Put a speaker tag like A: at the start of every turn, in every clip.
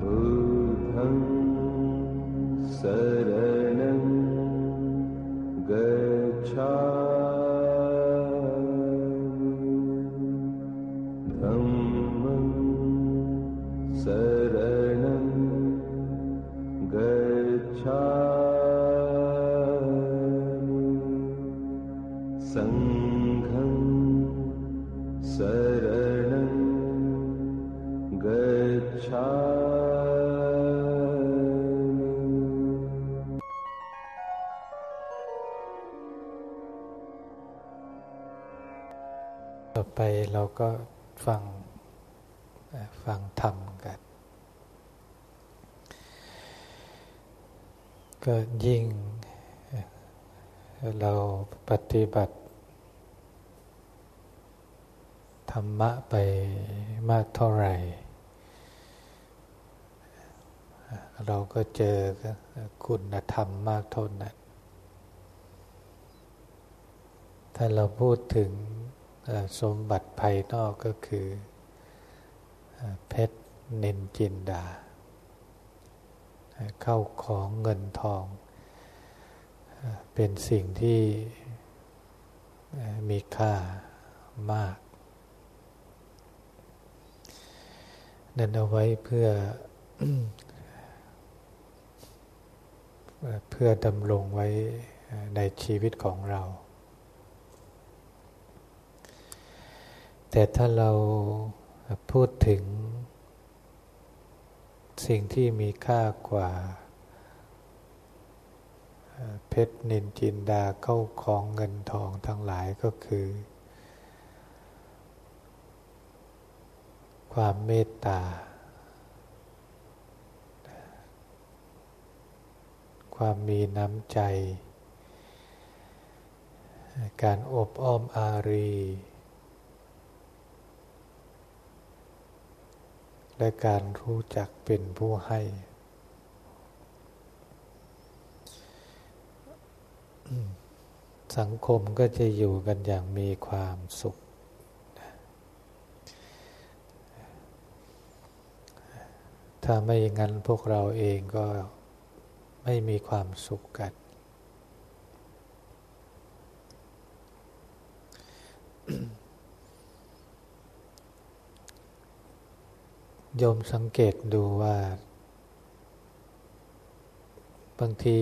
A: बुधं सर ก็ฟังฟังธรรมกัน ก็ยิ่งเราปฏิบัติ ธรรมะไปมากเท่าไหร่ เราก็เจอคุณธรรมมากเท่านั้น ถ้าเราพูดถึง สมบัติภายนอกก็คือเพชรเนนจินดา เข้าของเงินทอง เป็นสิ่งที่มีค่ามาก นั่นเอาไว้เพื่อเพื่อดำรงไว้ในชีวิตของเรา แต่ถ้าเราพูดถึง สิ่งที่มีค่ากว่า เพชรนินจินดาเข้าของเงินทองทั้งหลายก็คือ ความเมตตา ความมีน้ำใจ การอบอ้อมอารี และการรู้จักเป็นผู้ให้ สังคมก็จะอยู่กันอย่างมีความสุข ถ้าไม่อย่างนั้นพวกเราเองก็ไม่มีความสุขกัน โยมสังเกตดูว่า บางที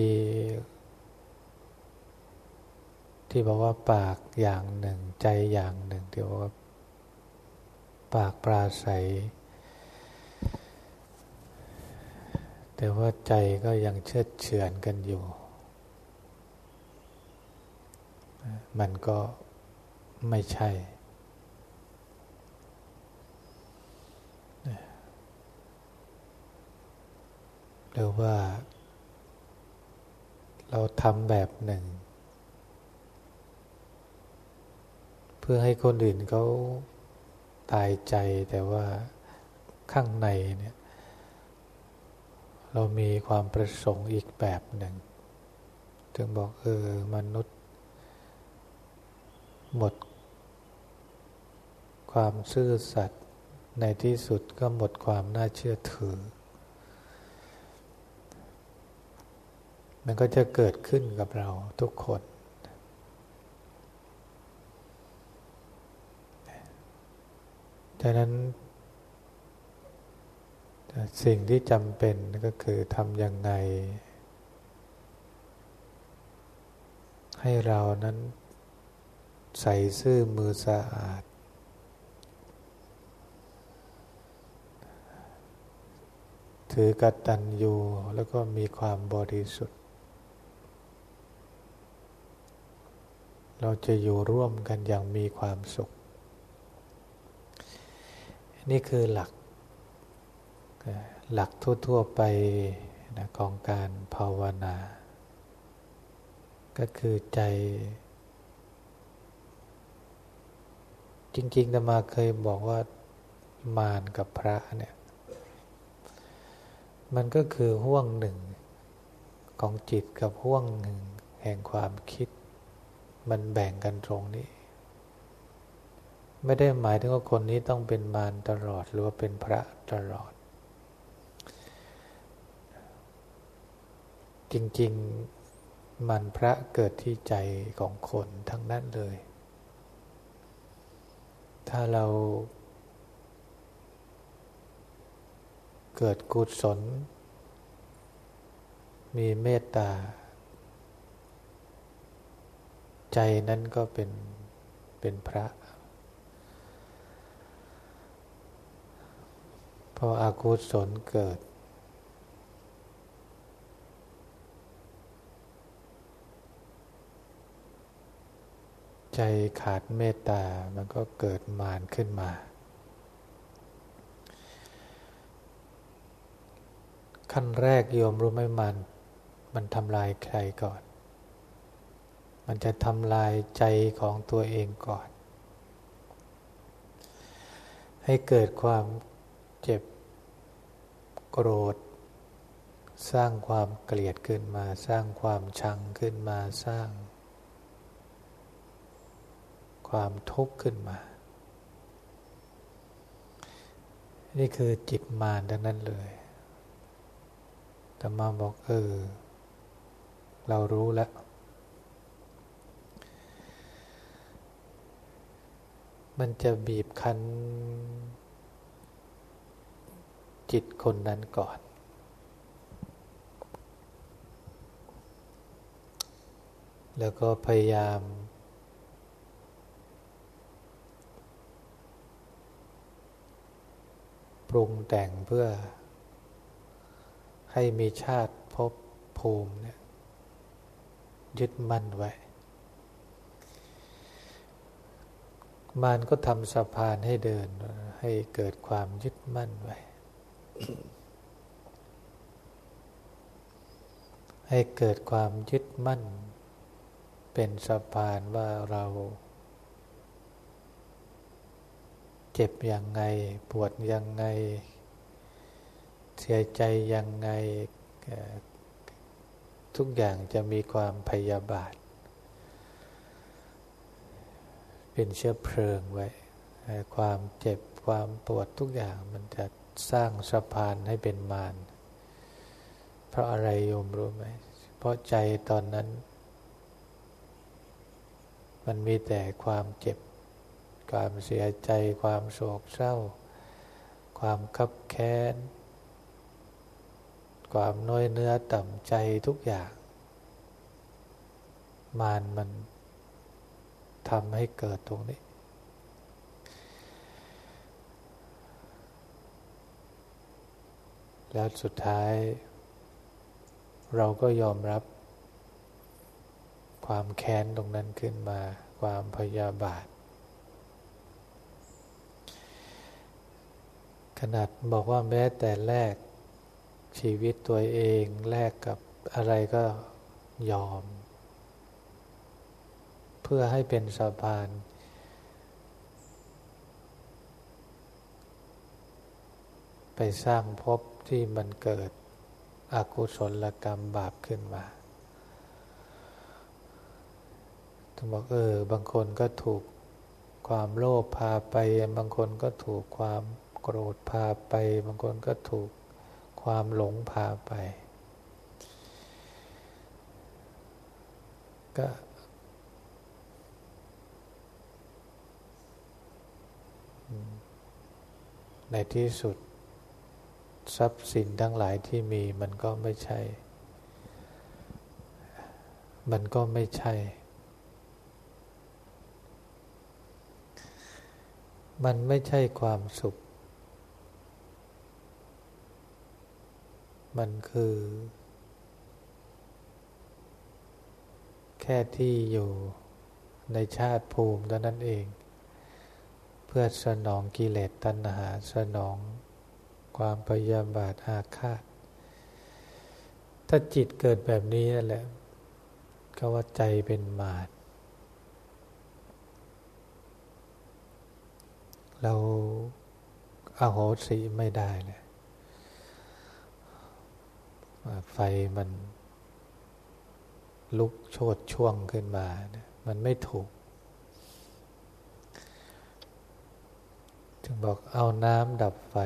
A: ที่บอกว่าปากอย่างหนึ่ง ใจอย่างหนึ่ง ที่บอกว่า ปากปราศัย แต่ว่าใจก็ยังเชื่อเฉือนกันอยู่ มันก็ไม่ใช่ หรือว่า เราทำแบบหนึ่ง เพื่อให้คนอื่นเขาตายใจแต่ว่าข้างในเนี่ย เรามีความประสงค์อีกแบบหนึ่ง ถึงบอกเออมนุษย์ หมด ความซื่อสัตย์ในที่สุดก็หมดความน่าเชื่อถือ มันก็จะเกิดขึ้นกับเราทุกคนดังนั้นสิ่งที่จำเป็นก็คือทำยังไง ให้เรานั้นใส่ซื่อมือสะอาด ถือกตัญญูแล้วก็มีความบริสุทธิ์ เราจะอยู่ร่วมกันอย่างมีความสุข นี่คือหลัก หลักทั่ว ๆ ไปนะของการภาวนา ก็คือใจ จริงๆธรรมาเคยบอกว่ามารกับพระเนี่ย มันก็คือห่วงหนึ่งของจิตกับห่วงหนึ่งแห่งความคิด มันแบ่งกันตรงนี้ ไม่ได้หมายถึงว่าคนนี้ต้องเป็นมารตลอดหรือว่าเป็นพระตลอด จริง ๆ มันพระเกิดที่ใจของคนทั้งนั้นเลย ถ้าเราเกิดกุศล มีเมตตา ใจนั้นก็เป็นเป็นพระ พออากุศลเกิด ใจขาดเมตตา มันก็เกิดมารขึ้นมา ขั้นแรกโยมรู้ไหมมัน มันทำลายใครก่อน มันจะทำลายใจของตัวเองก่อน ให้เกิดความเจ็บโกรธ สร้างความเกลียดขึ้นมา สร้างความชังขึ้นมา สร้าง ความทุกข์ขึ้นมา นี่คือจิตมารดังนั้นเลยแต่มาบอกเออ เรารู้แล้ว มันจะบีบคั้นจิตคนนั้นก่อน แล้วก็พยายาม ปรุงแต่งเพื่อ ให้มีชาติภพภูมิเนี่ยยึดมั่นไว้ มานก็ทำสะพานให้เดิน ให้เกิดความยึดมั่นไว้ ให้เกิดความยึดมั่น เป็นสะพานว่าเราเจ็บยังไง ปวดยังไง เสียใจยังไง ทุกอย่างจะมีความพยาบาท เป็นเชื้อเพลิงไว้ ความเจ็บความปวดทุกอย่างมันจะสร้างสะพานให้เป็นมารเพราะอะไรโยมรู้ไหม เพราะใจตอนนั้น มันมีแต่ความเจ็บ ความเสียใจ ความโศกเศร้า ความคับแค้น ความน้อยเนื้อต่ำใจทุกอย่าง มารมัน ทำให้เกิดตรงนี้ แล้วสุดท้าย เราก็ยอมรับ ความแค้นตรงนั้นขึ้นมา ความพยาบาท ขนาดบอกว่าแม้แต่แลกชีวิตตัวเองแลกกับอะไรก็ยอม พื่อให้เป็นสะพาน ไปสร้างภพที่มันเกิดอกุศลกรรมบาปขึ้นมาต้องบอกเออ บางคนก็ถูกความโลภพาไป บางคนก็ถูกความโกรธพาไป บางคนก็ถูกความหลงพาไป ก็ ในที่สุด ทรัพย์สินทั้งหลายที่มีมันก็ไม่ใช่ มันก็ไม่ใช่ มันไม่ใช่ความสุข มันคือ แค่ที่อยู่ในชาติภูมิเท่านั้นเอง เพื่อสนองกิเลสตัณหาสนอง ความพยาบาทอาฆาต ถ้าจิตเกิดแบบนี้นั่นแหละ ก็ว่าใจเป็นมารเราอาโหสิไม่ได้เลยไฟมันลุกโชดช่วงขึ้นมา มันไม่ถูก ถึงบอกเอาน้ำดับไฟ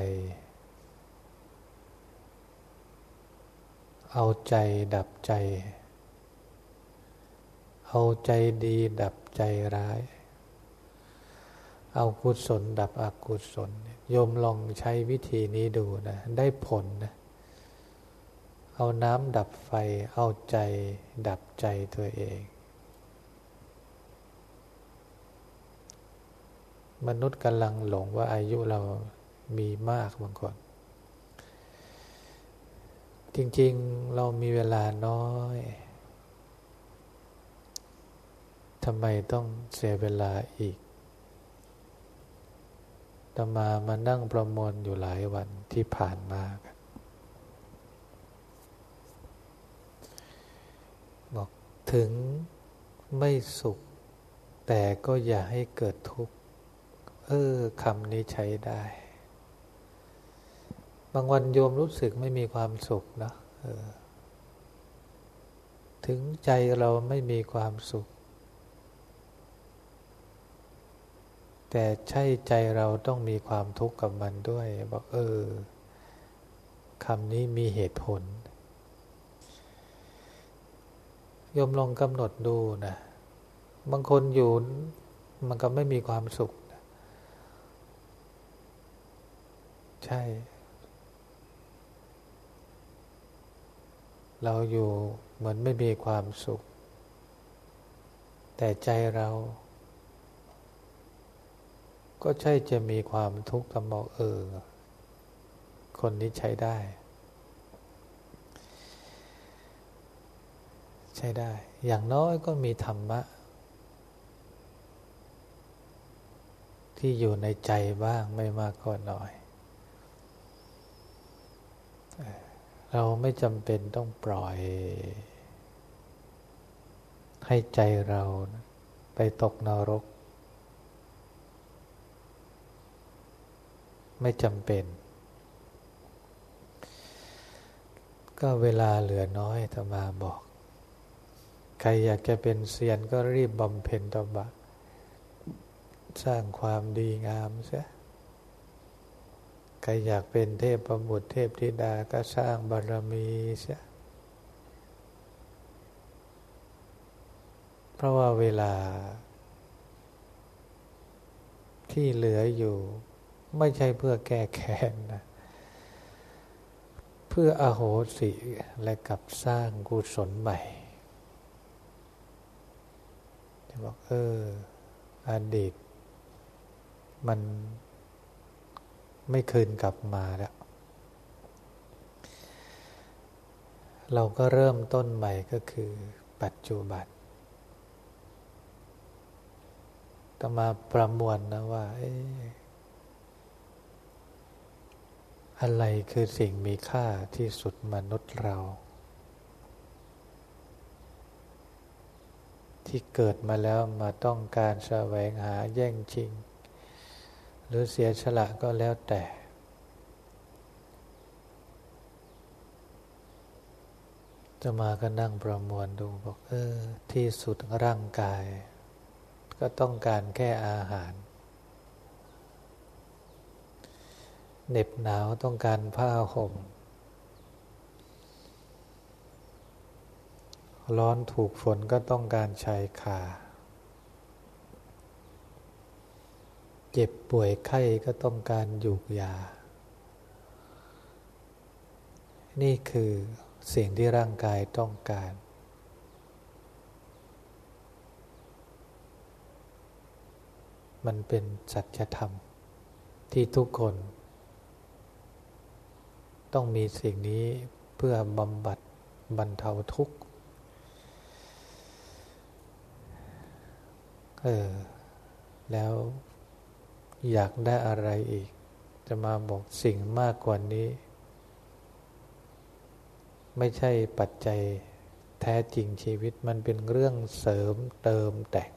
A: เอาใจดับใจ เอาใจดีดับใจร้าย เอากุศลดับอกุศลโยมลองใช้วิธีนี้ดูนะ ได้ผลนะ เอาน้ำดับไฟ เอาใจดับใจตัวเอง มนุษย์กำลังหลงว่าอายุเรามีมากบางคนจริงๆ เรามีเวลาน้อยทำไมต้องเสียเวลาอีกตมามานั่งประมวลอยู่หลายวันที่ผ่านมาบอกถึงไม่สุข แต่ก็อย่าให้เกิดทุกข์ เออคำนี้ใช้ได้ บางวันโยมรู้สึกไม่มีความสุขนะออถึงใจเราไม่มีความสุข แต่ใช่ใจเราต้องมีความทุกข์กับมันด้วย บอกเออคำนี้มีเหตุผลโยมลองกำหนดดูนะ บางคนอยู่มันก็ไม่มีความสุขนะ ใช่ เราอยู่เหมือนไม่มีความสุข แต่ใจเรา ก็ใช่จะมีความทุกข์กับบอกเออ คนนี้ใช้ได้ ใช้ได้ อย่างน้อยก็มีธรรมะที่อยู่ในใจบ้างไม่มากก็น้อย เราไม่จำเป็นต้องปล่อย ให้ใจเราไปตกนรก ไม่จำเป็น ก็เวลาเหลือน้อยธรรมาบอก ใครอยากจะเป็นเซียนก็รีบบำเพ็ญตบะ สร้างความดีงามเสีย ใครอยากเป็นเทพประมุตเทพธิดาก็สร้างบารมีเสียเพราะว่าเวลา ที่เหลืออยู่ ไม่ใช่เพื่อแก้แค้นนะเพื่ออโหสิและกับสร้างกุศลใหม่จะบอกเอออดีต มัน ไม่คืนกลับมาแล้ว เราก็เริ่มต้นใหม่ก็คือปัจจุบันต้อมาประมวลนะว่าอะไรคือสิ่งมีค่าที่สุดมนุษย์เรา ที่เกิดมาแล้วมาต้องการแสวงหาแย่งชิง รือเสียฉละก็แล้วแต่ จะมาก็นั่งประมวลดูบอกเออที่สุดร่างกาย ก็ต้องการแค่อาหารเหน็บหนาวต้องการผ้าห่ม ร้อนถูกฝนก็ต้องการชายคา เจ็บป่วยไข้ก็ต้องการหยูกยา นี่คือสิ่งที่ร่างกายต้องการ มันเป็นสัจธรรม ที่ทุกคน ต้องมีสิ่งนี้เพื่อบำบัดบรรเทาทุกข์ เออ แล้ว อยากได้อะไรอีก จะมาบอกสิ่งมากกว่านี้ ไม่ใช่ปัจจัยแท้จริงชีวิตมันเป็นเรื่องเสริมเติมแต่ง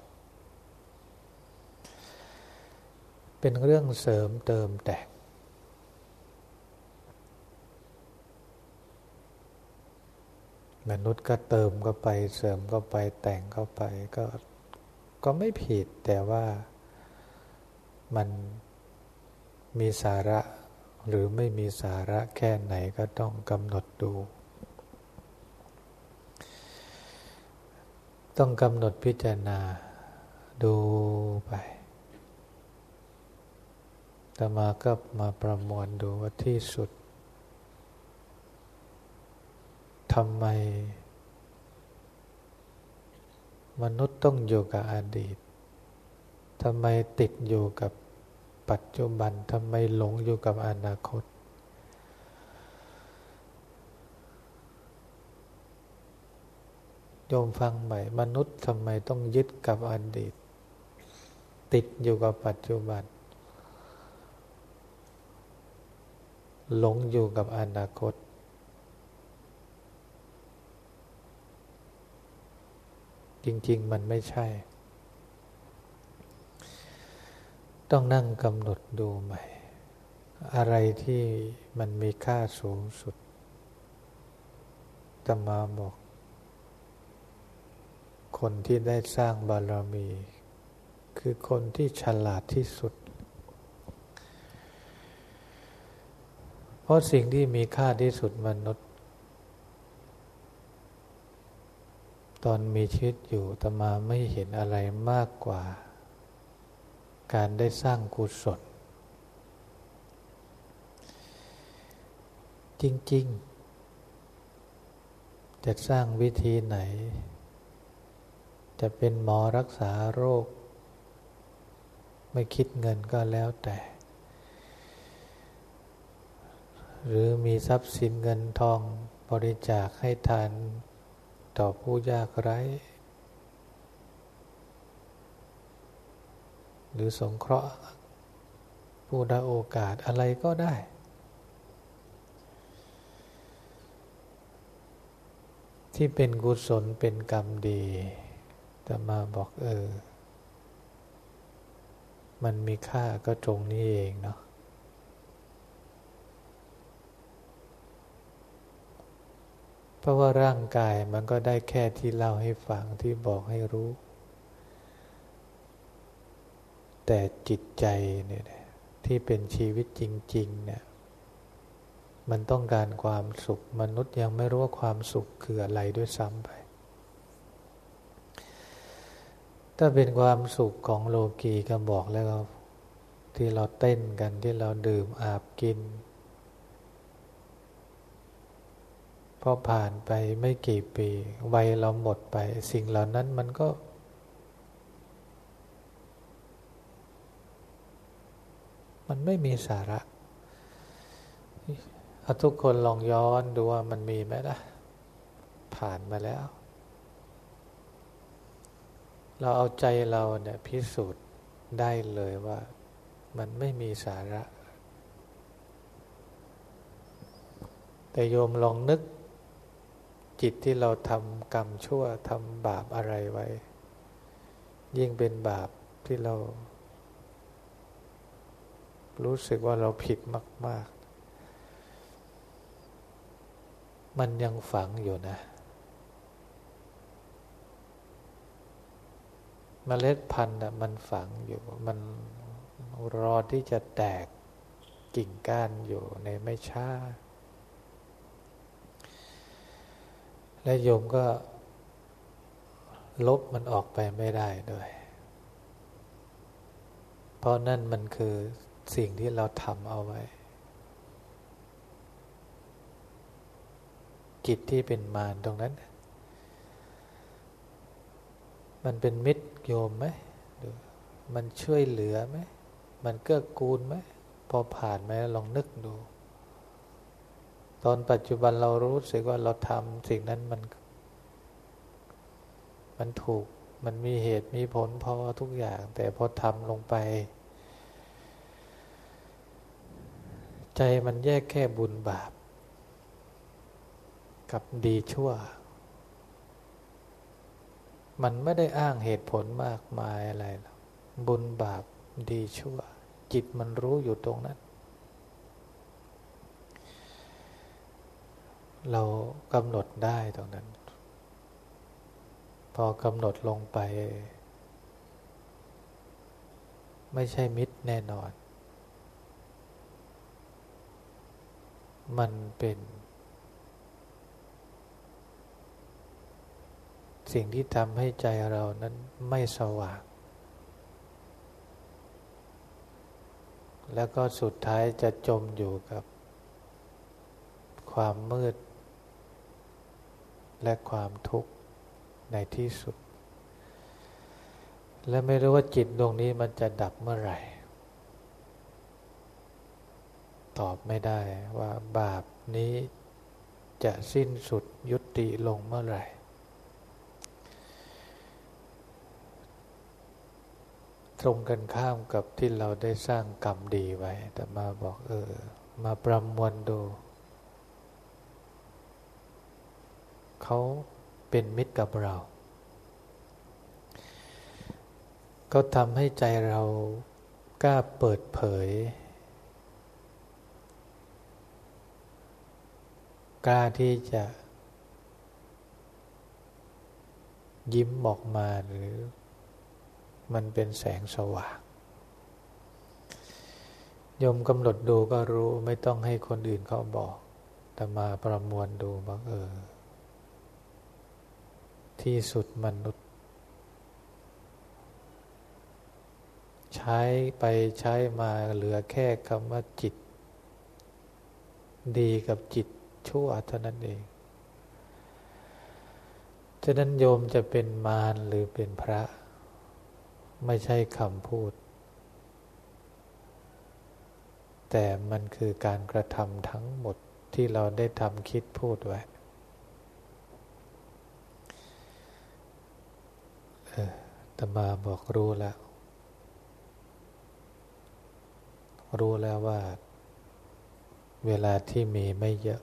A: เป็นเรื่องเสริมเติมแต่งมนุษย์ก็เติมเข้าไปเสริมเข้าไปแต่งเข้าไปก็ก็ไม่ผิดแต่ว่า มันมีสาระหรือไม่มีสาระแค่ไหนก็ต้องกำหนดดู ต้องกำหนดพิจารณาดูไปต่มาก็มาประมวลดูว่าที่สุดทำไม มนุษย์ต้องอยู่กับอดีต ทำไมติดอยู่กับปัจจุบันทำไมหลงอยู่กับอนาคต โยมฟังใหม่ มนุษย์ทำไมต้องยึดกับอดีต ติดอยู่กับปัจจุบัน หลงอยู่กับอนาคต จริง ๆ มันไม่ใช่ ต้องนั่งกำหนดดูใหม่ อะไรที่มันมีค่าสูงสุดตมาบอก คนที่ได้สร้างบารมี คือคนที่ฉลาดที่สุด เพราะสิ่งที่มีค่าที่สุดมนุษย์ ตอนมีชีวิตอยู่ตมาไม่เห็นอะไรมากกว่า การได้สร้างกุศล จริง ๆ จะสร้างวิธีไหน จะเป็นหมอรักษาโรค ไม่คิดเงินก็แล้วแต่ หรือมีทรัพย์สินเงินทองบริจาคให้ทานต่อผู้ยากไร้ หรือสงเคราะห์ผู้ได้โอกาสอะไรก็ได้ ที่เป็นกุศลเป็นกรรมดีแต่มาบอกเออ มันมีค่าก็ตรงนี้เองเนาะเพราะว่าร่างกายมันก็ได้แค่ที่เล่าให้ฟังที่บอกให้รู้ แต่จิตใจเนี่ยที่เป็นชีวิตจริง ๆ เนี่ย มันต้องการความสุข มนุษย์ยังไม่รู้ว่าความสุขคืออะไรด้วยซ้ำไป ถ้าเป็นความสุขของโลกีก็บอกแล้วที่เราเต้นกันที่เราดื่มอาบกินพอผ่านไปไม่กี่ปี วัยเราหมดไป สิ่งเหล่านั้นมันก็ มันไม่มีสาระเอาทุกคนลองย้อนดูว่ามันมีไหมล่ะ ผ่านมาแล้ว เราเอาใจเราเนี่ยพิสูจน์ได้เลยว่ามันไม่มีสาระ แต่โยมลองนึกจิตที่เราทำกรรมชั่วทำบาปอะไรไว้ ยิ่งเป็นบาปที่เรา รู้สึกว่าเราผิดมาก ๆ มันยังฝังอยู่นะมเมล็ดพันธุ์มันฝังอยู่ มันรอที่จะแตกกิ่งก้านอยู่ในไม่ช้า และโยมก็ลบมันออกไปไม่ได้ด้วย เพราะนั่นมันคือ สิ่งที่เราทำเอาไว้จิตที่เป็นมารตรงนั้น มันเป็นมิตรโยมไหมมันช่วยเหลือไหม มันเกื้อกูลไหม พอผ่านไหมลองนึกดู ตอนปัจจุบันเรารู้สึกว่าเราทำสิ่งนั้นมัน มันถูก มันมีเหตุมีผลพอทุกอย่าง แต่พอทำลงไป ใจมันแยกแค่บุญบาป กับดีชั่ว มันไม่ได้อ้างเหตุผลมากมายอะไรหรอกบุญบาปดีชั่ว จิตมันรู้อยู่ตรงนั้น เรากำหนดได้ตรงนั้น พอกำหนดลงไป ไม่ใช่มิตรแน่นอน มันเป็น สิ่งที่ทำให้ใจเรานั้นไม่สว่าง แล้วก็สุดท้ายจะจมอยู่กับ ความมืด และความทุกข์ในที่สุด และไม่รู้ว่าจิตดวงนี้มันจะดับเมื่อไหร่ ตอบไม่ได้ว่าบาปนี้จะสิ้นสุดยุติลงเมื่อไหร่ ตรงกันข้ามกับที่เราได้สร้างกรรมดีไว้ แต่มาบอกเออ มาประมวลดู เขาเป็นมิตรกับเรา ก็ทำให้ใจเรากล้าเปิดเผย กล้าที่จะ ยิ้มออกมาหรือ มันเป็นแสงสว่างยมกำหนดดูก็รู้ไม่ต้องให้คนอื่นเขาบอก แต่มาประมวลดูบอกเออ ที่สุดมนุษย์ ใช้ไปใช้มาเหลือแค่คำว่าจิต ดีกับจิต ชั่วเท่านั้นเอง ฉะนั้นโยมจะเป็นมารหรือเป็นพระ ไม่ใช่คำพูด แต่มันคือการกระทำทั้งหมดที่เราได้ทำคิดพูดไว้ตมาบอกรู้แล้ว รู้แล้วว่า เวลาที่มีไม่เยอะ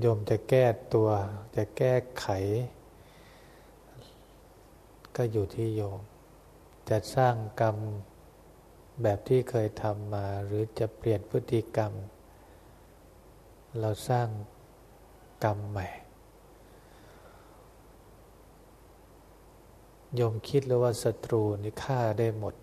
A: โยมจะแก้ตัว จะแก้ไข ก็อยู่ที่โยม จะสร้างกรรมแบบที่เคยทำมา หรือจะเปลี่ยนพฤติกรรม เราสร้างกรรมใหม่โยมคิดแล้วว่าศัตรูนี่ฆ่าได้หมด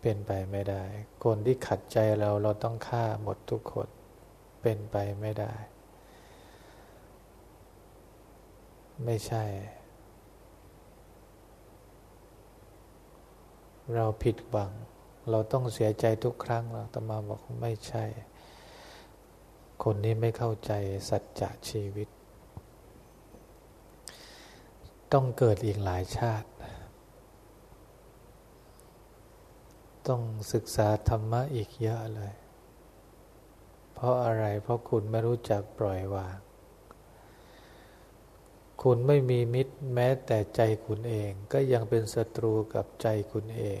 A: เป็นไปไม่ได้ คนที่ขัดใจเราเราต้องฆ่าหมดทุกคน เป็นไปไม่ได้ ไม่ใช่ เราผิดหวัง เราต้องเสียใจทุกครั้งเราตมาบอกไม่ใช่ คนนี้ไม่เข้าใจสัจจะชีวิต ต้องเกิดอีกหลายชาติ ต้องศึกษาธรรมะอีกเยอะเลย เพราะอะไร เพราะคุณไม่รู้จักปล่อยวาง คุณไม่มีมิตรแม้แต่ใจคุณเอง ก็ยังเป็นศัตรูกับใจคุณเอง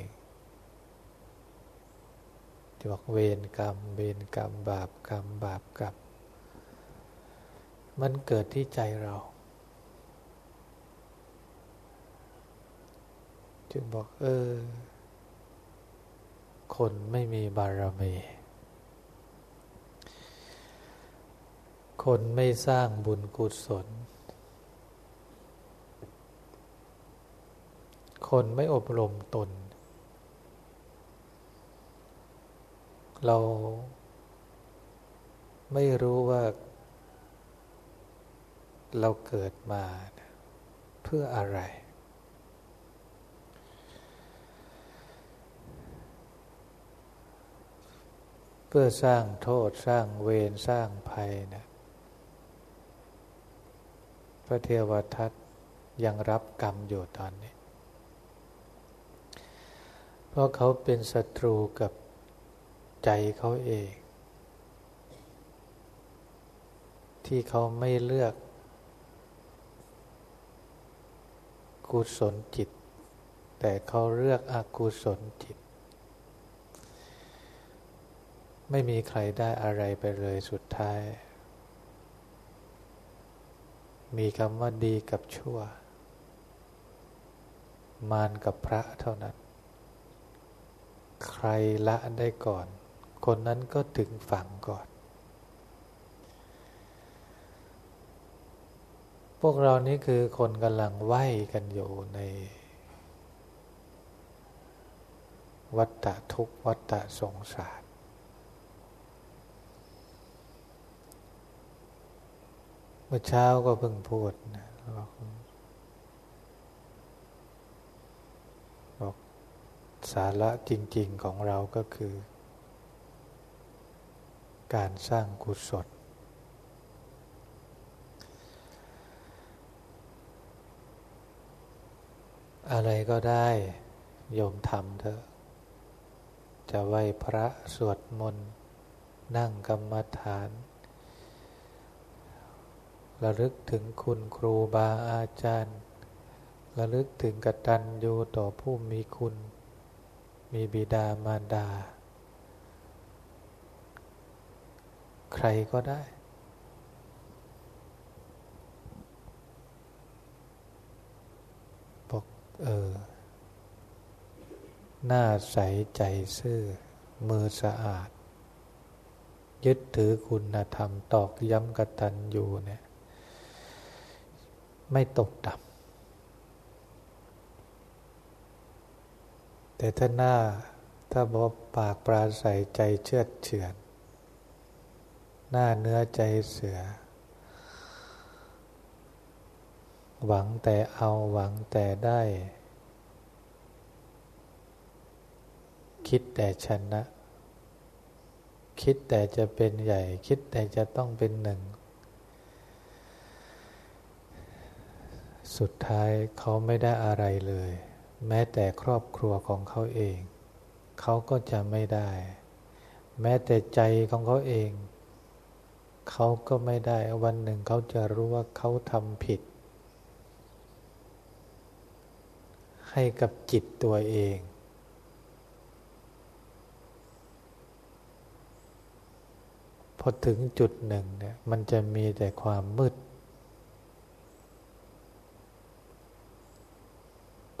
A: จะบอกเวรกรรม เวรกรรม บาปกรรม บาปกรรม มันเกิดที่ใจเรา จึงบอกเออ คนไม่มีบารมี คนไม่สร้างบุญกุศล คนไม่อบรมตน เราไม่รู้ว่า เราเกิดมาเพื่ออะไร เพื่อสร้างโทษสร้างเวรสร้างภัยนะพระเทวทัตยังรับกรรมอยู่ตอนนี้ เพราะเขาเป็นศัตรูกับใจเขาเอง ที่เขาไม่เลือก กุศลจิต แต่เขาเลือกอกุศลจิต ไม่มีใครได้อะไรไปเลยสุดท้าย มีคำว่าดีกับชั่ว มารกับพระเท่านั้น ใครละได้ก่อน คนนั้นก็ถึงฝั่งก่อน พวกเรานี้คือคนกำลังไหวกันอยู่ในวัฏฏะทุกวัฏฏะสงสาร เมื่อเช้าก็เพิ่งพูดนะบอกสาระจริง ๆของเราก็คือ การสร้างกุศลอะไรก็ได้โยมทำเถอะ จะไหวพระสวดมนต์ นั่งกรรมฐาน ระลึกถึงคุณครูบาอาจารย์ ระลึกถึงกตัญญูต่อผู้มีคุณ มีบิดามารดา ใครก็ได้ บอกเออ หน้าใสใจซื่อ มือสะอาด ยึดถือคุณธรรมตอกย้ำกตัญญูเนี่ย ไม่ตกต่ำแต่ถ้าหน้าถ้าบอกปากปราศัยใจเชื่อเฉือน หน้าเนื้อใจเสือ หวังแต่เอาหวังแต่ได้ คิดแต่ชนะ คิดแต่จะเป็นใหญ่ คิดแต่จะต้องเป็นหนึ่ง สุดท้ายเขาไม่ได้อะไรเลย แม้แต่ครอบครัวของเขาเอง เขาก็จะไม่ได้ แม้แต่ใจของเขาเอง เขาก็ไม่ได้วันหนึ่งเขาจะรู้ว่าเขาทำผิด ให้กับจิตตัวเองพอถึงจุดหนึ่งเนี่ยมันจะมีแต่ความมืด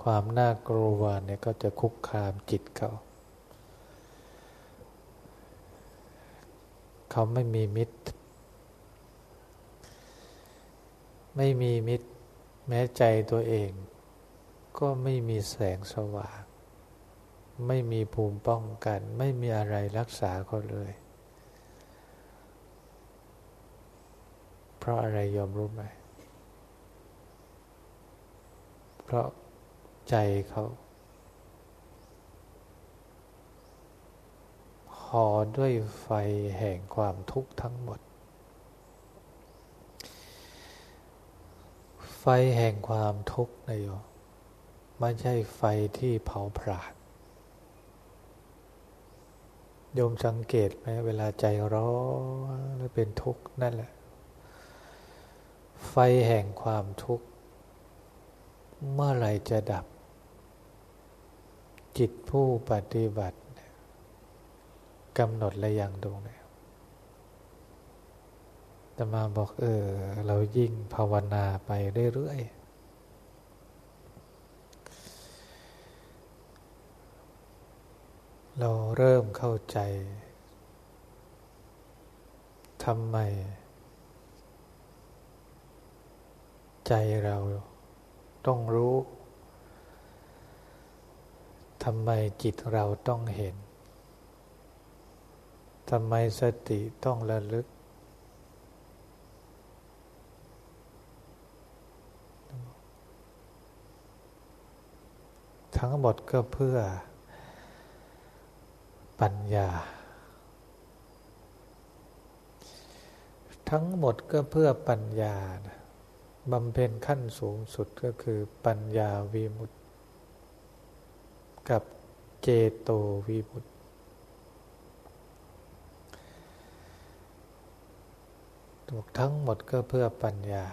A: ความน่ากลัวเนี่ยก็จะคุกคามจิตเขาเขาไม่มีมิตร ไม่มีมิตร แม้ใจตัวเอง ก็ไม่มีแสงสว่าง ไม่มีภูมิป้องกัน ไม่มีอะไรรักษาเขาเลย เพราะอะไรยอมรู้ไหม เพราะ ใจเขาห่อด้วยไฟแห่งความทุกข์ทั้งหมด ไฟแห่งความทุกข์นะโยไม่ใช่ไฟที่เผาผลาญโยมสังเกตไหมเวลาใจร้อนหรือเป็นทุกข์นั่นแหละ ไฟแห่งความทุกข์ เมื่อไรจะดับ จิตผู้ปฏิบัติกำหนดและยังตรงนี้แตมาบอกเออ เรายิ่งภาวนาไปเรื่อยๆ เราเริ่มเข้าใจทำไม ใจเราต้องรู้ ทำไมจิตเราต้องเห็น ทำไมสติต้องระลึก ทั้งหมดก็เพื่อปัญญา ทั้งหมดก็เพื่อปัญญาบำเพ็ญขั้นสูงสุดก็คือปัญญาวิมุต กับเจโตวิมุตติทั้งหมดก็เพื่อปัญญา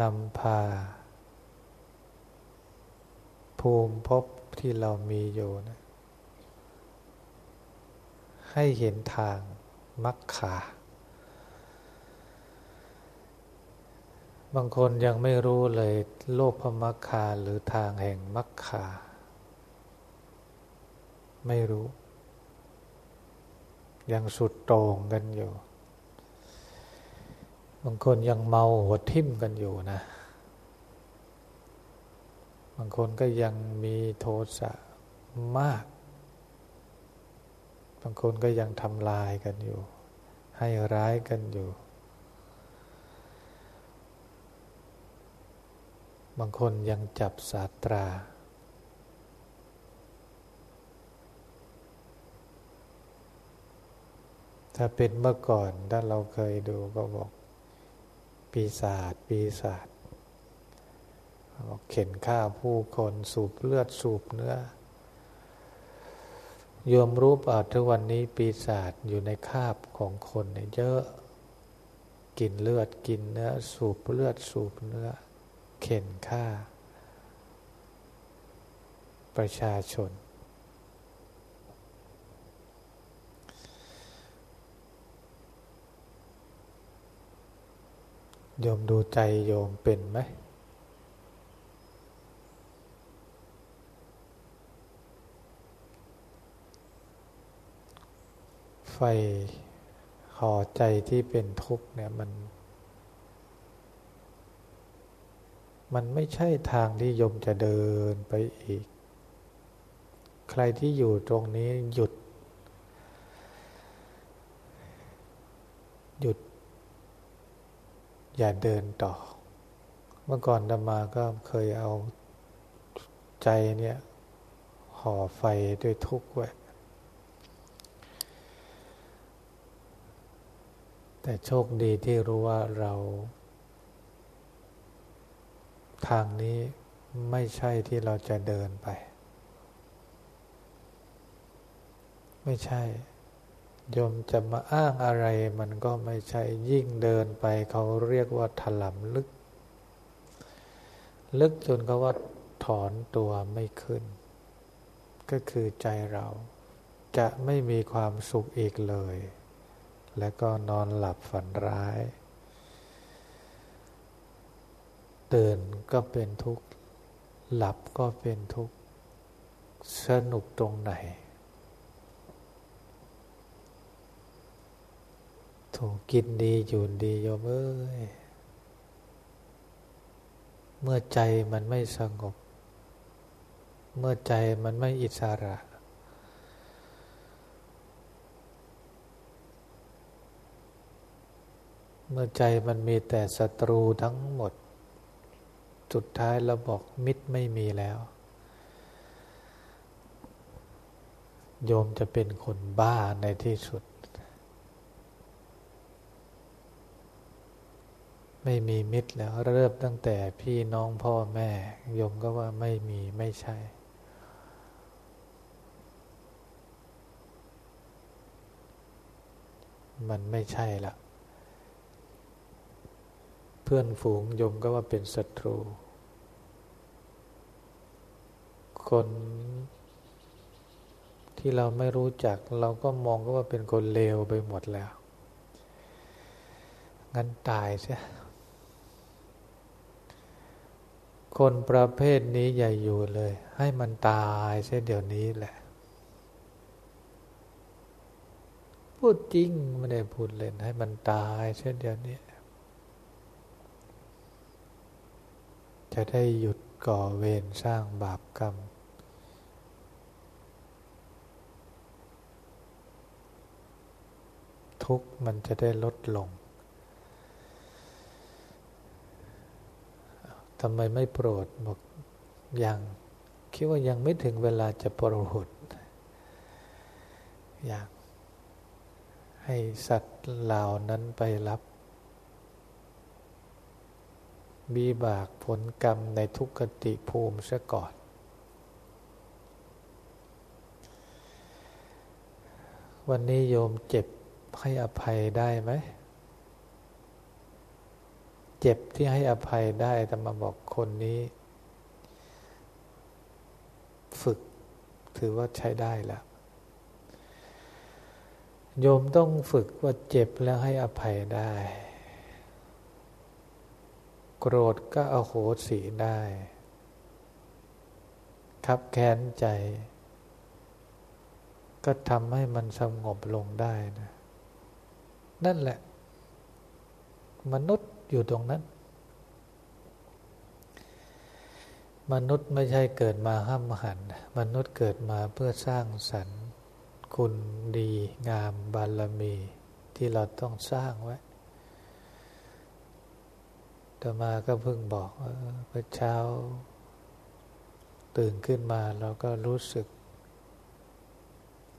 A: นำพา ภูมิภพที่เรามีอยู่นะให้เห็นทางมักขา บางคนยังไม่รู้เลยโลกพมัคคาหรือทางแห่งมัคคา ไม่รู้ ยังสุดโต่งกันอยู่ บางคนยังเมาหัวทิ่มกันอยู่นะ บางคนก็ยังมีโทสะมาก บางคนก็ยังทำลายกันอยู่ ให้ร้ายกันอยู่ บางคนยังจับสาตรา ถ้าเป็นเมื่อก่อน ถ้าเราเคยดูก็บอก ปีศาจปีศาจบอกเข็นฆ่าผู้คนสูบเลือดสูบเนื้อ โยมรู้ป่าทุกวันนี้ปีศาจอยู่ในคาบของคนเยอะ กินเลือดกินเนื้อ สูบเลือดสูบเนื้อ เข็นฆ่า ประชาชน โยมดูใจโยมเป็นไหมไฟห่อใจที่เป็นทุกข์เนี่ยมัน มันไม่ใช่ทางที่ยมจะเดินไปอีก ใครที่อยู่ตรงนี้หยุด หยุด อย่าเดินต่อ เมื่อก่อนดมาก็เคยเอาใจเนี่ยห่อไฟด้วยทุกข์ไว้แต่โชคดีที่รู้ว่าเรา ทางนี้ไม่ใช่ที่เราจะเดินไป ไม่ใช่ยมจะมาอ้างอะไรมันก็ไม่ใช่ยิ่งเดินไปเขาเรียกว่าถลำลึก ลึกจนเขาว่าถอนตัวไม่ขึ้น ก็คือใจเราจะไม่มีความสุขอีกเลย แล้วก็นอนหลับฝันร้าย ตื่นก็เป็นทุกข์ หลับก็เป็นทุกข์ สนุกตรงไหน ถูกกินดีอยู่ดีโยมเอ้ย เมื่อใจมันไม่สงบ เมื่อใจมันไม่อิสระเมื่อใจมันมีแต่ศัตรูทั้งหมด สุดท้ายเราบอกมิตรไม่มีแล้ว โยมจะเป็นคนบ้าในที่สุด ไม่มีมิตรแล้วเริ่มตั้งแต่พี่น้องพ่อแม่ โยมก็ว่าไม่มีไม่ใช่มันไม่ใช่ละ เพื่อนฝูงยมก็ว่าเป็นศัตรู คนที่เราไม่รู้จัก เราก็มองก็ว่าเป็นคนเลวไปหมดแล้ว งั้นตายเสียคนประเภทนี้อย่าอยู่เลย ให้มันตายเสียเดี๋ยวนี้แหละ พูดจริงไม่ได้พูดเล่นให้มันตายเสียเดี๋ยวนี้ จะได้หยุดก่อเวรสร้างบาปกรรม ทุกมันจะได้ลดลงทำไมไม่โปรดบอกยังคิดว่ายังไม่ถึงเวลาจะโปรดอยากให้สัตว์เหล่านั้นไปรับ บีบากผลกรรมในทุกขติภูมิซะก่อน วันนี้โยมเจ็บให้อภัยได้ไหม เจ็บที่ให้อภัยได้แต่มาบอกคนนี้ ฝึกถือว่าใช้ได้แล้วโยมต้องฝึกว่าเจ็บแล้วให้อภัยได้ โกรธก็เอาโหสีได้คับแค้นใจ ก็ทำให้มันสงบลงได้นะ นั่นแหละ มนุษย์อยู่ตรงนั้น มนุษย์ไม่ใช่เกิดมาห้ามหัน มนุษย์เกิดมาเพื่อสร้างสรรค์ คุณดีงามบารมี ที่เราต้องสร้างไว้ ตมาก็เพิ่งบอกเมื่อเช้า ตื่นขึ้นมาเราก็รู้สึก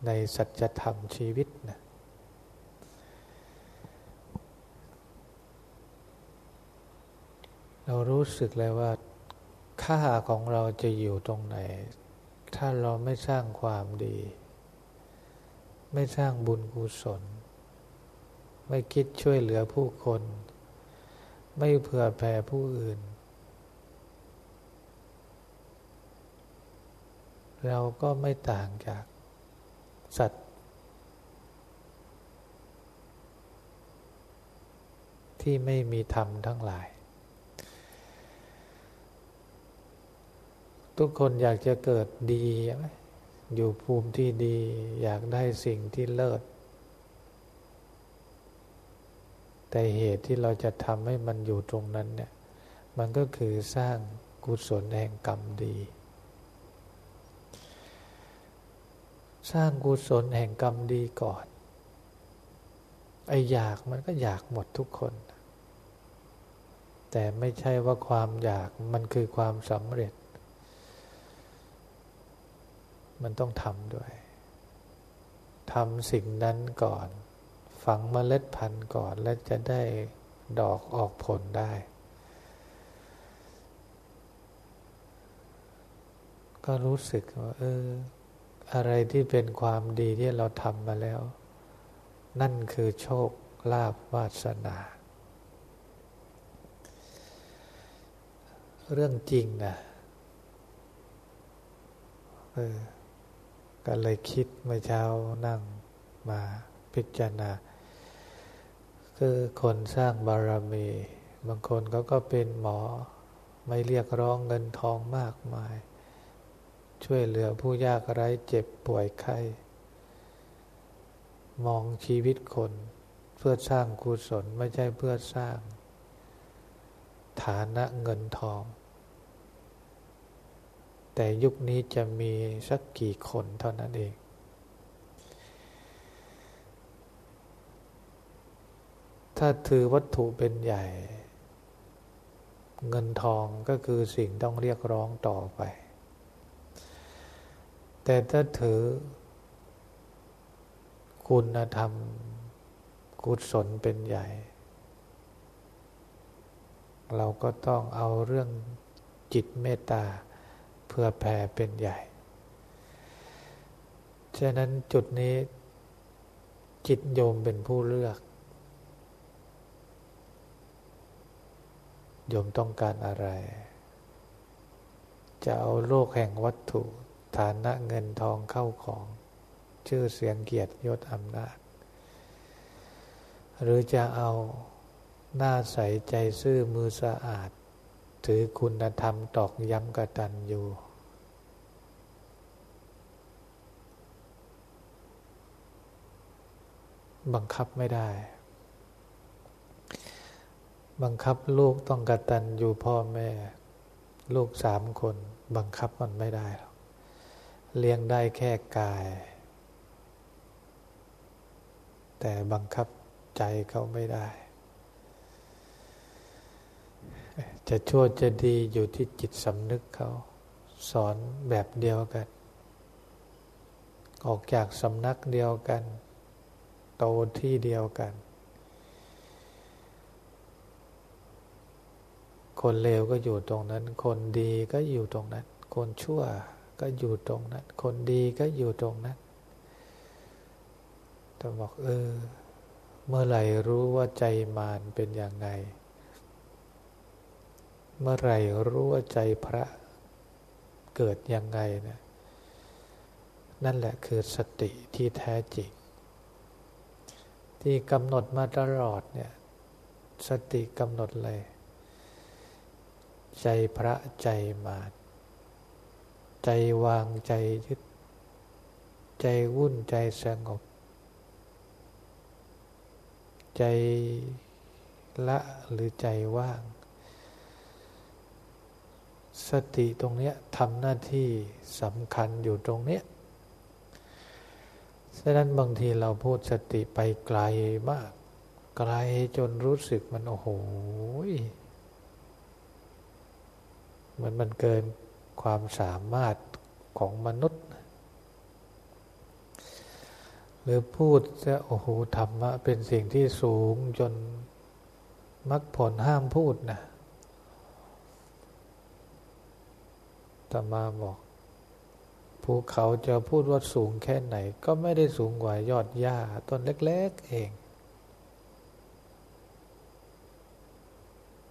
A: ในสัจธรรมชีวิตนะเรารู้สึกเลยว่า ค่าของเราจะอยู่ตรงไหน ถ้าเราไม่สร้างความดี ไม่สร้างบุญกุศล ไม่คิดช่วยเหลือผู้คน ไม่เผื่อแผ่ผู้อื่น เราก็ไม่ต่างจากสัตว์ ที่ไม่มีธรรมทั้งหลาย ทุกคนอยากจะเกิดดี อยู่ภูมิที่ดี อยากได้สิ่งที่เลิศ แต่เหตุที่เราจะทำให้มันอยู่ตรงนั้นเนี่ย มันก็คือสร้างกุศลแห่งกรรมดี สร้างกุศลแห่งกรรมดีก่อน ไออยากมันก็อยากหมดทุกคน แต่ไม่ใช่ว่าความอยากมันคือความสำเร็จ มันต้องทำด้วยทำสิ่งนั้นก่อน ฝังเมล็ดพันธุ์ก่อน และจะได้ดอกออกผลได้ ก็รู้สึกว่า เออ อะไรที่เป็นความดีที่เราทำมาแล้ว นั่นคือโชคลาภวาสนา เรื่องจริงนะเออก็เลยคิดเมื่อเช้านั่งมาพิจารณา คือคนสร้างบารมี บางคนเขาก็เป็นหมอ ไม่เรียกร้องเงินทองมากมาย ช่วยเหลือผู้ยากไร้เจ็บป่วยไข้ มองชีวิตคนเพื่อสร้างกุศลไม่ใช่เพื่อสร้าง ฐานะเงินทอง แต่ยุคนี้จะมีสักกี่คนเท่านั้นเอง ถ้าถือวัตถุเป็นใหญ่ เงินทองก็คือสิ่งต้องเรียกร้องต่อไป แต่ถ้าถือ คุณธรรม กุศลเป็นใหญ่ เราก็ต้องเอาเรื่องจิตเมตตาเพื่อแผ่เป็นใหญ่ ฉะนั้นจุดนี้จิตโยมเป็นผู้เลือก โยมต้องการอะไร จะเอาโลกแห่งวัตถุ ฐานะเงินทองเข้าของ ชื่อเสียงเกียรติยศอำนาจ หรือจะเอาหน้าใสใจซื่อมือสะอาด ถือคุณธรรมตอกย้ำกระตันอยู่บังคับไม่ได้ บังคับลูกต้องกตันอยู่พ่อแม่ ลูกสามคน บังคับมันไม่ได้หรอกเลี้ยงได้แค่กาย แต่บังคับใจเขาไม่ได้ จะชั่วจะดีอยู่ที่จิตสำนึกเขา สอนแบบเดียวกัน ออกจากสำนักเดียวกัน โตที่เดียวกัน คนเลวก็อยู่ตรงนั้น คนดีก็อยู่ตรงนั้น คนชั่วก็อยู่ตรงนั้น คนดีก็อยู่ตรงนั้นแต่บอกเออ เมื่อไหร่รู้ว่าใจมารเป็นอย่างไง เมื่อไหร่รู้ว่าใจพระเกิดยังไงนะนั่นแหละคือสติที่แท้จริง ที่กำหนดมาตลอดเนี่ย สติกำหนดเลย ใจพระใจมารใจวางใจยึด ใจวุ่นใจสงบ ใจละหรือใจว่าง สติตรงเนี้ยทำหน้าที่สำคัญอยู่ตรงเนี้ยฉะนั้นบางทีเราพูดสติไปไกลมาก ไกลจนรู้สึกมันโอ้โห เหมือนมันเกินความสามารถของมนุษย์ หรือพูดจะโอ้โหธรรมะเป็นสิ่งที่สูงจนมรรคผลห้ามพูดนะตมาบอกภูเขาจะพูดว่าสูงแค่ไหน ก็ไม่ได้สูงกว่ายอดหญ้าต้นเล็ก ๆ เอง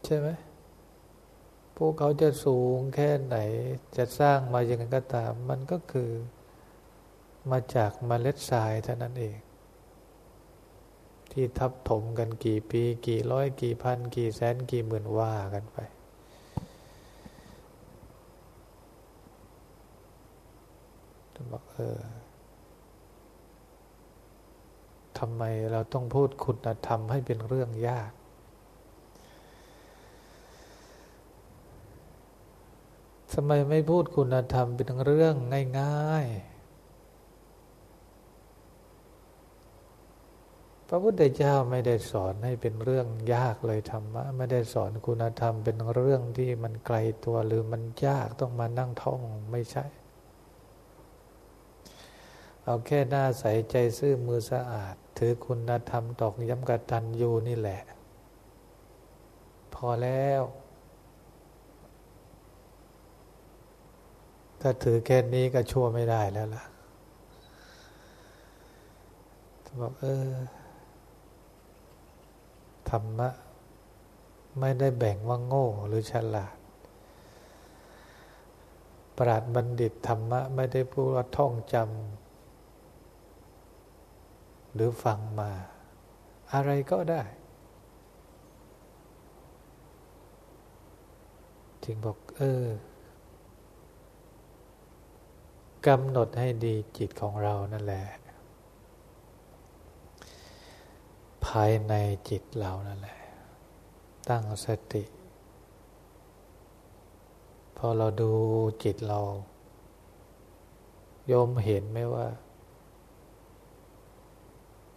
A: ใช่ไหม ภูเขาจะสูงแค่ไหนจะสร้างมาอย่างนั้นก็ตาม มันก็คือมาจากมเมล็ดทรายเท่านั้นเอง ที่ทับถมกันกี่ปี กี่ร้อยกี่พัน กี่แสนกี่หมื่นว่ากันไป บอกเออทำไมเราต้องพูดคุณธรรมให้เป็นเรื่องยาก ทำไมไม่พูดคุณธรรมเป็นเรื่องง่ายๆ พระพุทธเจ้าไม่ได้สอนให้เป็นเรื่องยากเลยธรรมะ ไม่ได้สอนคุณธรรมเป็นเรื่องที่มันไกลตัวหรือมันยากต้องมานั่งท่องไม่ใช่ เอาแค่หน้าใสใจซื่อมือสะอาด ถือคุณธรรมตอกย้ำกระตันยูนี่แหละ พอแล้ว ถ้าถือแค่นี้ก็ชั่วไม่ได้แล้วล่ะบอกเออธรรมะ ไม่ได้แบ่งว่าโง่หรือฉลาด ปราดบัณฑิตธรรมะ ไม่ได้พูดว่าท่องจำหรือฟังมา อะไรก็ได้ จึงบอก เออ กำหนดให้ดีจิตของเรานั่นแหละ ภายในจิตเรานั่นแหละ ตั้งสติ พอเราดูจิตเราโยมเห็นไหมว่า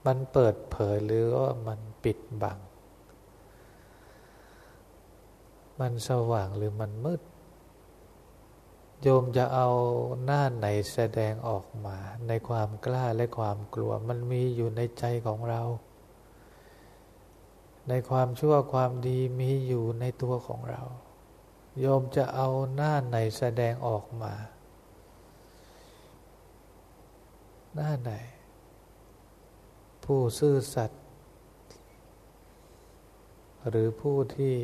A: มันเปิดเผยหรือว่ามันปิดบัง มันสว่างหรือมันมืด โยมจะเอาหน้าไหนแสดงออกมา ในความกล้าและความกลัว มันมีอยู่ในใจของเรา ในความชั่วความดีมีอยู่ในตัวของเรา โยมจะเอาหน้าไหนแสดงออกมา หน้าไหน ผู้ซื่อสัตย์หรือผู้ที่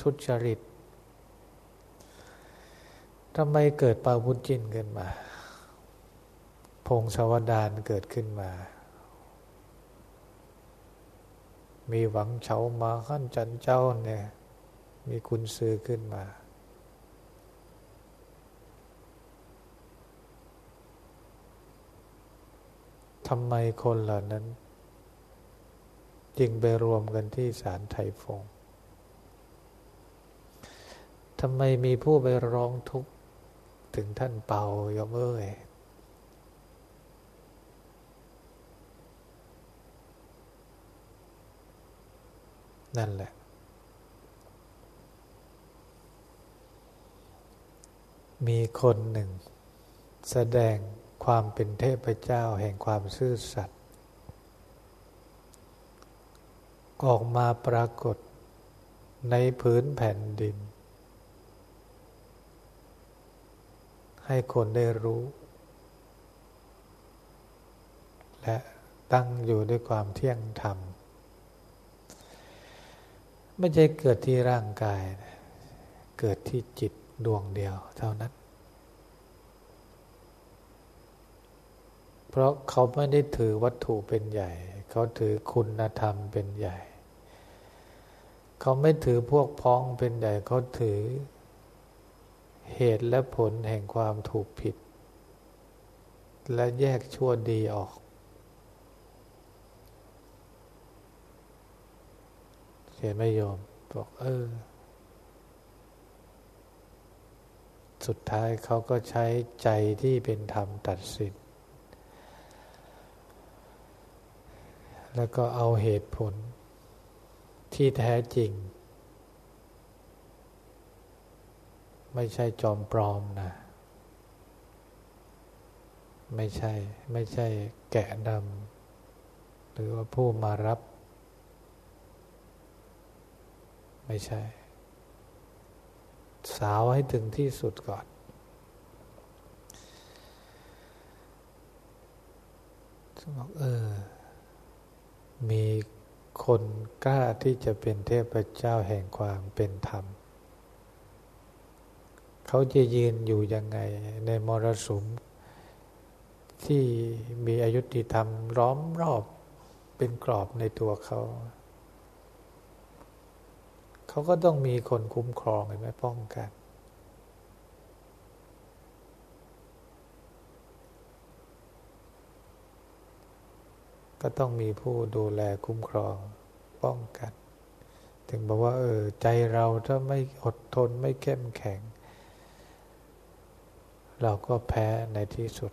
A: ทุจริต ทำไมเกิดปาวุจินขึ้นมา พงศวดารเกิดขึ้นมา มีหวังเฉามาขั้นจันเจ้าเนี่ย มีคุณซื้อขึ้นมา ทำไมคนเหล่านั้น จึงไปรวมกันที่ศาลไทยฟงทำไมมีผู้ไปร้องทุกข์ ถึงท่านเป่ายมเอ้ยนั่นแหละ มีคนหนึ่ง แสดงความเป็นเทพเจ้าแห่งความซื่อสัตย์ออกมาปรากฏในพื้นแผ่นดิน ให้คนได้รู้ และตั้งอยู่ด้วยความเที่ยงธรรม ไม่ใช่เกิดที่ร่างกาย เกิดที่จิตดวงเดียวเท่านั้น เพราะเขาไม่ได้ถือวัตถุเป็นใหญ่ เขาถือคุณธรรมเป็นใหญ่ เขาไม่ถือพวกพ้องเป็นใหญ่ เขาถือ เหตุและผลแห่งความถูกผิด และแยกชั่วดีออก เห็นไม่ยอมบอกเออ สุดท้ายเขาก็ใช้ใจที่เป็นธรรมตัดสิน แล้วก็เอาเหตุผลที่แท้จริง ไม่ใช่จอมปลอมนะไม่ใช่ไม่ใช่แกะดำหรือว่าผู้มารับ ไม่ใช่ สาวให้ถึงที่สุดก่อนบอกเออ มีคนกล้าที่จะเป็นเทพเจ้าแห่งความเป็นธรรม เขาจะยืนอยู่ยังไงในมรสุม ที่มีอายุติธรรมล้อมรอบเป็นกรอบในตัวเขา เขาก็ต้องมีคนคุ้มครองเห็นไหมป้องกัน ก็ต้องมีผู้ดูแลคุ้มครองป้องกัน ถึงบอกว่า เออ ใจเราถ้าไม่อดทนไม่เข้มแข็ง เราก็แพ้ในที่สุด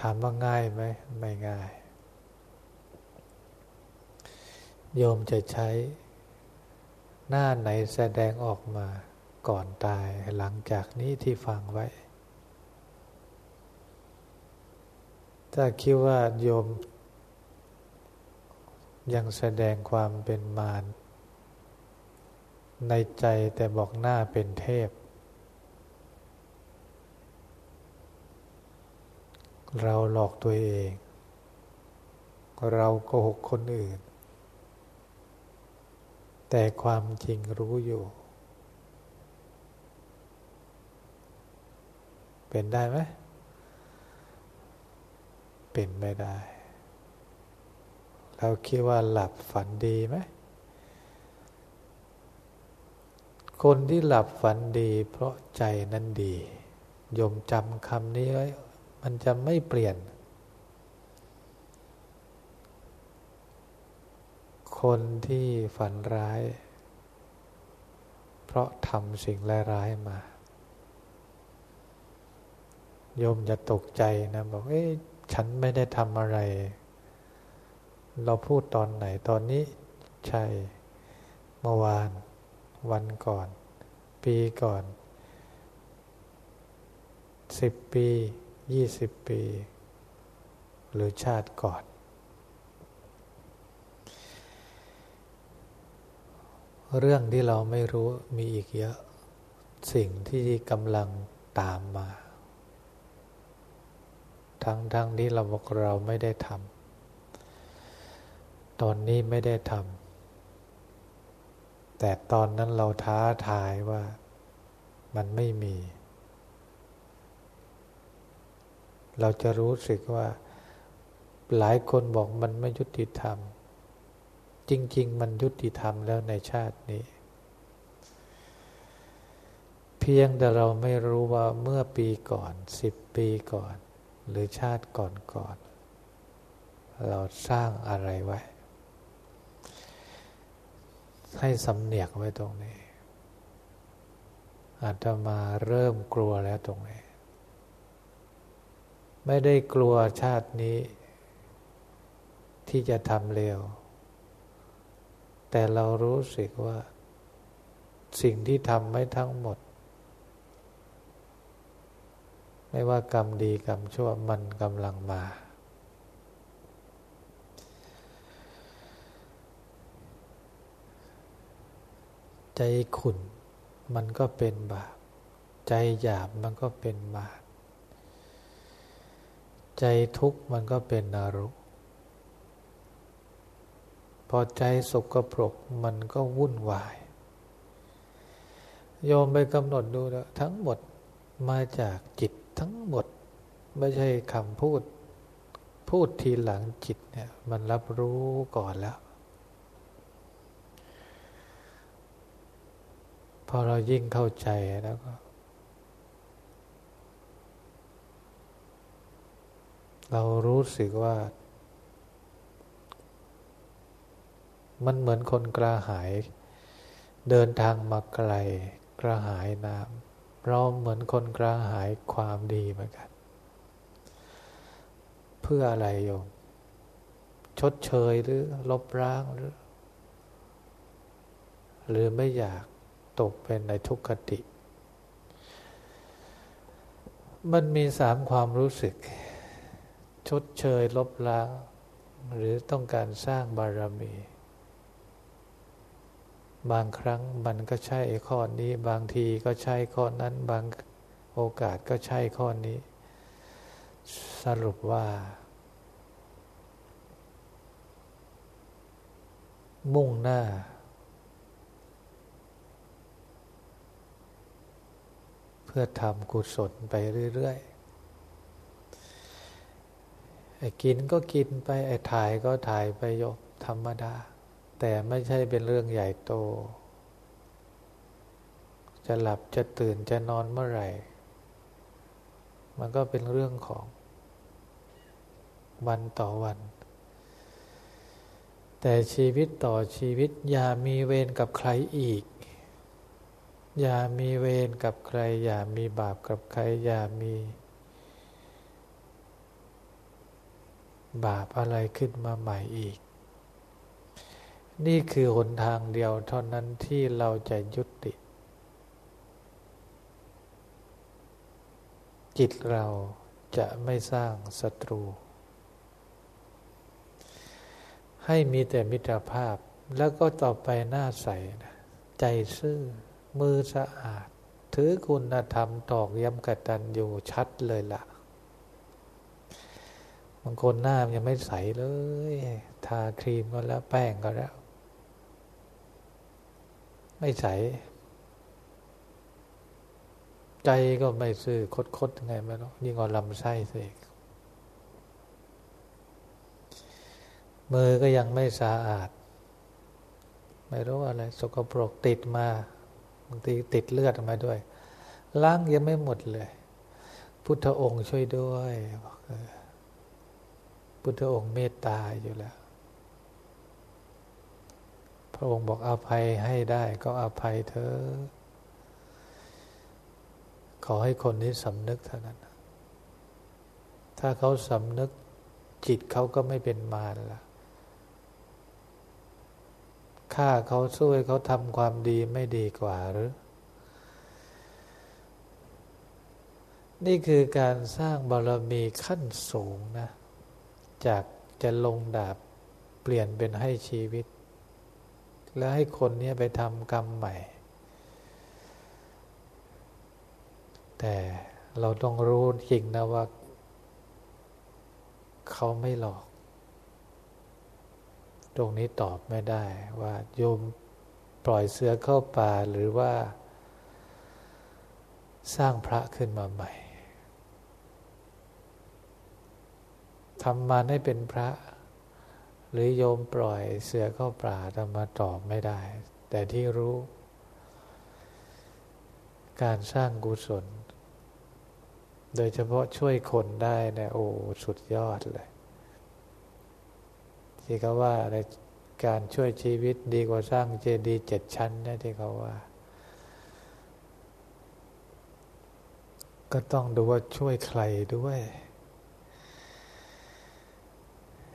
A: ถามว่าง่ายไหมไม่ง่าย โยมจะใช้หน้าไหนแสดงออกมาก่อนตายหลังจากนี้ที่ฟังไว้ ถ้าคิดว่าโยม ยังแสดงความเป็นมารในใจแต่บอกหน้าเป็นเทพ เราหลอกตัวเอง เราโกหกคนอื่น แต่ความจริงรู้อยู่ เป็นได้ไหม เป็นไม่ได้ เราคิดว่าหลับฝันดีไหม คนที่หลับฝันดี เพราะใจนั้นดี ยมจำคำนี้ไว้ มันจะไม่เปลี่ยน คนที่ฝันร้าย เพราะทำสิ่งร้ายมา โยมจะตกใจนะ บอก เอ๊ะฉันไม่ได้ทำอะไร เราพูดตอนไหนตอนนี้ ใช่ เมื่อวาน วันก่อน ปีก่อนสิบปี ยี่สิบปี หรือชาติก่อน เรื่องที่เราไม่รู้มีอีกเยอะ สิ่งที่กำลังตามมา ทั้งทั้งที่เราบอกเราไม่ได้ทำตอนนี้ไม่ได้ทำแต่ตอนนั้นเราท้าทายว่ามันไม่มี เราจะรู้สึกว่าหลายคนบอกมันไม่ยุติธรรม จริง ๆ มันยุติธรรมแล้วในชาตินี้ เพียงแต่เราไม่รู้ว่าเมื่อปีก่อนสิบปีก่อน หรือชาติก่อนๆเราสร้างอะไรไว้ ให้สำเนียกไว้ตรงนี้อาตมาเริ่มกลัวแล้วตรงนี้ ไม่ได้กลัวชาตินี้ ที่จะทำเร็วแต่เรารู้สึกว่า สิ่งที่ทำไม่ทั้งหมด ไม่ว่ากรรมดีกรรมชั่วมันกำลังมา ใจขุนมันก็เป็นบาป ใจหยาบมันก็เป็นบาป ใจทุกข์มันก็เป็นนรก พอใจสกปรกมันก็วุ่นวาย โยมไปกำหนดดูแล้วทั้งหมดมาจากจิตทั้งหมด ไม่ใช่คำพูด พูดทีหลังจิตเนี่ยมันรับรู้ก่อนแล้ว พอเรายิ่งเข้าใจแล้วก็ เรารู้สึกว่า มันเหมือนคนกระหาย เดินทางมาไกล กระหายน้ำเราเหมือนคนกระหายความดีเหมือนกัน เพื่ออะไรโยมชดเชยหรือลบล้างหรือ หรือไม่อยากตกเป็นในทุกขติ มันมีสามความรู้สึก ชดเชยลบล้างหรือต้องการสร้างบารมี บางครั้งมันก็ใช่ข้อนี้ บางทีก็ใช่ข้อนั้น บางโอกาสก็ใช่ข้อนี้ สรุปว่า มุ่งหน้า เพื่อทำกุศลไปเรื่อย ๆ ไอ้กินก็กินไปไอ้ถ่ายก็ถ่ายไปยกธรรมดา แต่ไม่ใช่เป็นเรื่องใหญ่โต จะหลับจะตื่นจะนอนเมื่อไหร่ มันก็เป็นเรื่องของวันต่อวัน แต่ชีวิตต่อชีวิต อย่ามีเวรกับใครอีก อย่ามีเวรกับใคร อย่ามีบาปกับใคร อย่ามี บาปอะไรขึ้นมาใหม่อีก นี่คือหนทางเดียวเท่านั้นที่เราจะยุติ จิตเราจะไม่สร้างศัตรู ให้มีแต่มิตรภาพแล้วก็ต่อไปหน้าใสนะใจซื่อ มือสะอาด ถือคุณธรรมตอกย้ำกตันอยู่ชัดเลยละ่ะ บางคนหน้ายังไม่ใสเลย ทาครีมก็แล้วแป้งก็แล้ว ไม่ใส ใจก็ไม่ซื่อคดๆยังไงไม่รู้ยิ่งกว่าลำไส้สิมือก็ยังไม่สะอาด ไม่รู้อะไร สกปรกติดมาบางทีติดเลือดมาด้วยล้างยังไม่หมดเลย พุทธองค์ช่วยด้วยบอก พุทธองค์เมตตาอยู่แล้ว พระองค์บอกอภัยให้ได้ก็อภัยเธอ ขอให้คนนี้สำนึกเท่านั้น ถ้าเขาสำนึกจิตเขาก็ไม่เป็นมารละฆ่าเขาช่วยเขาทำความดีไม่ดีกว่าหรือ นี่คือการสร้างบารมีขั้นสูงนะ จากจะลงดาบเปลี่ยนเป็นให้ชีวิต แล้วให้คนนี้ไปทำกรรมใหม่ แต่เราต้องรู้จริงนะว่า เขาไม่หลอก ตรงนี้ตอบไม่ได้ว่าโยมปล่อยเสือเข้าป่าหรือว่า สร้างพระขึ้นมาใหม่ ทำมาให้เป็นพระ หรือโยมปล่อยเสือเข้าป่าทำมาตอบไม่ได้ แต่ที่รู้ การสร้างกุศล โดยเฉพาะช่วยคนได้เนะโอ้สุดยอดเลย ที่เขาว่าในการช่วยชีวิตดีกว่าสร้างเจดีย์เจ็ดชั้นนะที่เขาว่า ก็ต้องดูว่าช่วยใครด้วย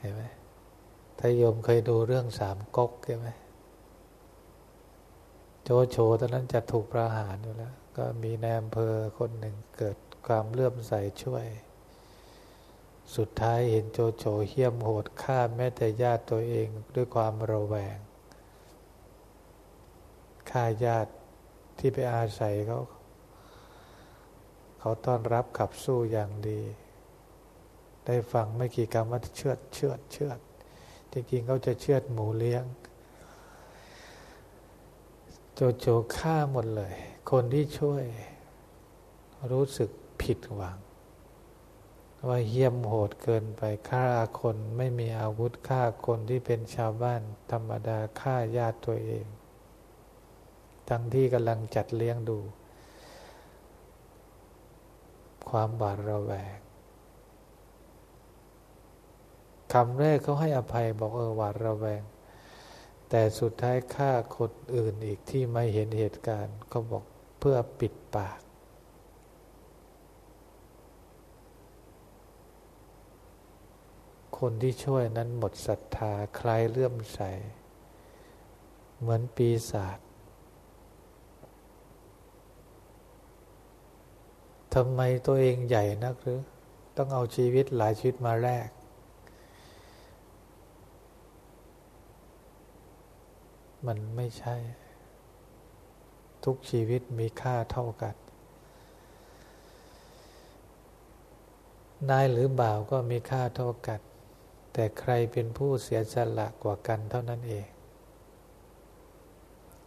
A: เห็นไหมถ้าโยมเคยดูเรื่องสามก๊กใช่ไหมโจโฉตอนนั้นจะถูกประหารอยู่แล้ว ก็มีนายอำเภอคนหนึ่งเกิดความเลื่อมใสช่วย สุดท้ายเห็นโจโฉเหี้ยมโหดฆ่าแม้แต่ญาติตัวเองด้วยความระแวงฆ่าญาติที่ไปอาศัยเขา เขาต้อนรับขับสู้อย่างดี ได้ฟังไม่กี่คำว่าเชือดเชือดเชือดจริงๆเขาจะเชือดหมูเลี้ยงโจโฉฆ่าหมดเลย คนที่ช่วยรู้สึกผิดหวัง ว่าเหี้ยมโหดเกินไปฆ่าคนไม่มีอาวุธฆ่าคนที่เป็นชาวบ้านธรรมดาฆ่าญาติตัวเอง ทั้งที่กำลังจัดเลี้ยงดู ความบาดระแวง คำแรกเขาให้อภัยบอกเออหวาดระแวง แต่สุดท้ายฆ่าคนอื่นอีกที่ไม่เห็นเหตุการณ์เขาบอกเพื่อปิดปาก คนที่ช่วยนั้นหมดศรัทธาใครเลื่อมใส เหมือนปีศาจทำไมตัวเองใหญ่นักหรือ ต้องเอาชีวิตหลายชีวิตมาแลก มันไม่ใช่ ทุกชีวิตมีค่าเท่ากัน นายหรือบ่าวก็มีค่าเท่ากัน แต่ใครเป็นผู้เสียสละกว่ากันเท่านั้นเอง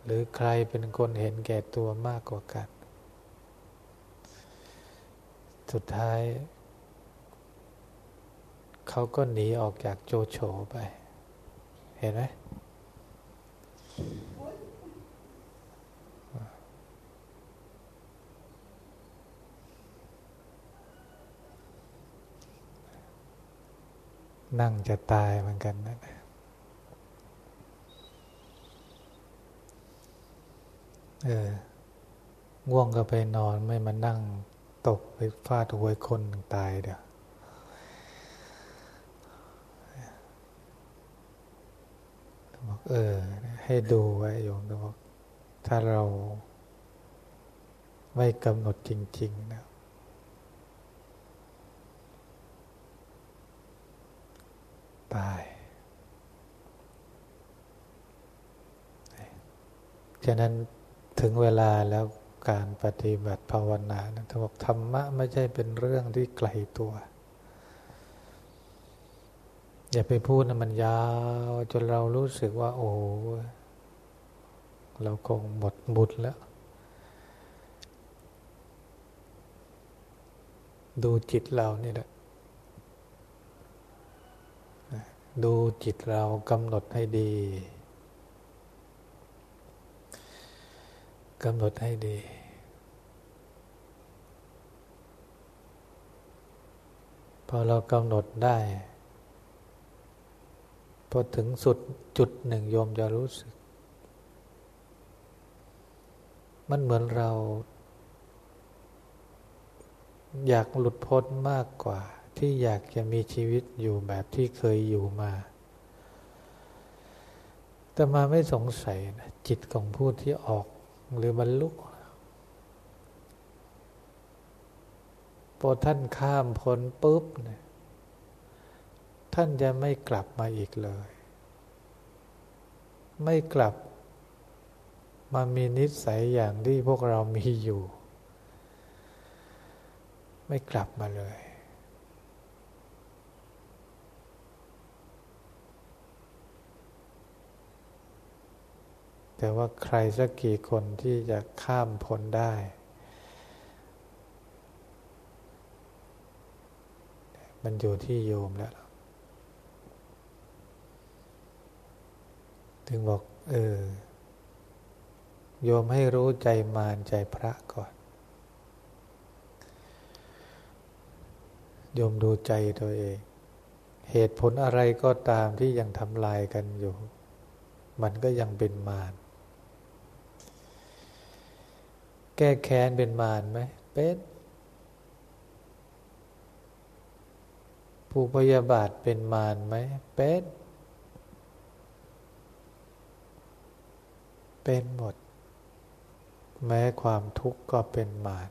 A: หรือใครเป็นคนเห็นแก่ตัวมากกว่ากัน สุดท้าย เขาก็หนีออกจากโจโฉไป เห็นไหม นั่งจะตายเหมือนกันนะเออง่วงก็ไปนอนไม่มานั่งตกไปฟาดหัวคนตายเดี๋ยว บอกเออ ให้ดูไว้โยมบอกถ้าเราไม่กำหนดจริง ๆ นะ ตายฉะนั้นถึงเวลาแล้วการปฏิบัติภาวนานะท่านบอกธรรมะไม่ใช่เป็นเรื่องที่ไกลตัว อย่าไปพูดนะมันยาว จนเรารู้สึกว่า โอ้เราคงหมดบุญแล้ว ดูจิตเรานี่แหละดูจิตเรากำหนดให้ดีกำหนดให้ดี พอเรากำหนดได้ พอถึงสุดจุดหนึ่งโยมจะรู้สึก มันเหมือนเรา อยากหลุดพ้นมากกว่า ที่อยากจะมีชีวิตอยู่แบบที่เคยอยู่มา แต่มาไม่สงสัยนะจิตของผู้ที่ออกหรือบรรลุพอท่านข้ามพ้นปุ๊บเนี่ย ท่านจะไม่กลับมาอีกเลย ไม่กลับมามีนิสัยอย่างที่พวกเรามีอยู่ ไม่กลับมาเลยแต่ว่าใครสักกี่คนที่จะข้ามพ้นได้ มันอยู่ที่โยมแล้ว ถึงบอกเออโยมให้รู้ใจมารใจพระก่อน โยมดูใจตัวเอง เหตุผลอะไรก็ตามที่ยังทำลายกันอยู่ มันก็ยังเป็นมาร แก้แค้นเป็นมารไหม เป็นผู้พยาบาทเป็นมารไหม เป็น เป็นหมด แม้ความทุกข์ก็เป็นมาร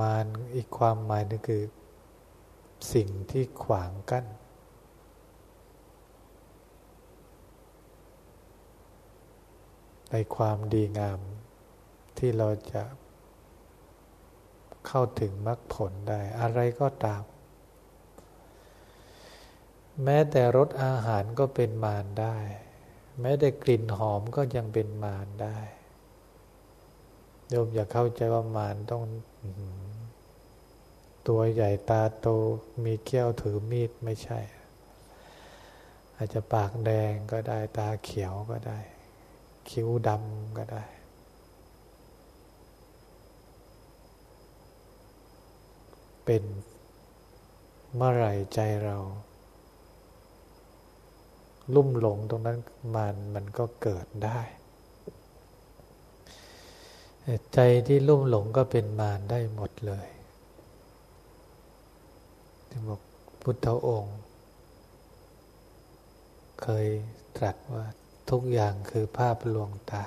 A: มารอีกความหมายนึงคือ สิ่งที่ขวางกัน้นในความดีงามที่เราจะเข้าถึงมรรคผลได้ อะไรก็ตาม แม้แต่รสอาหารก็เป็นมารได้ แม้แต่กลิ่นหอมก็ยังเป็นมารได้โยมอย่าเข้าใจว่ามารต้องตัวใหญ่ตาโตมีเกี้ยวถือมีดไม่ใช่ อาจจะปากแดงก็ได้ ตาเขียวก็ได้ คิ้วดำก็ได้ เป็นเมื่อไรใจเรา ลุ่มหลงตรงนั้นมันมันก็เกิดได้ ใจที่ลุ่มหลงก็เป็นมารได้หมดเลยที่บอกพุทธองค์ เคยตรัสว่าทุกอย่างคือภาพลวงตา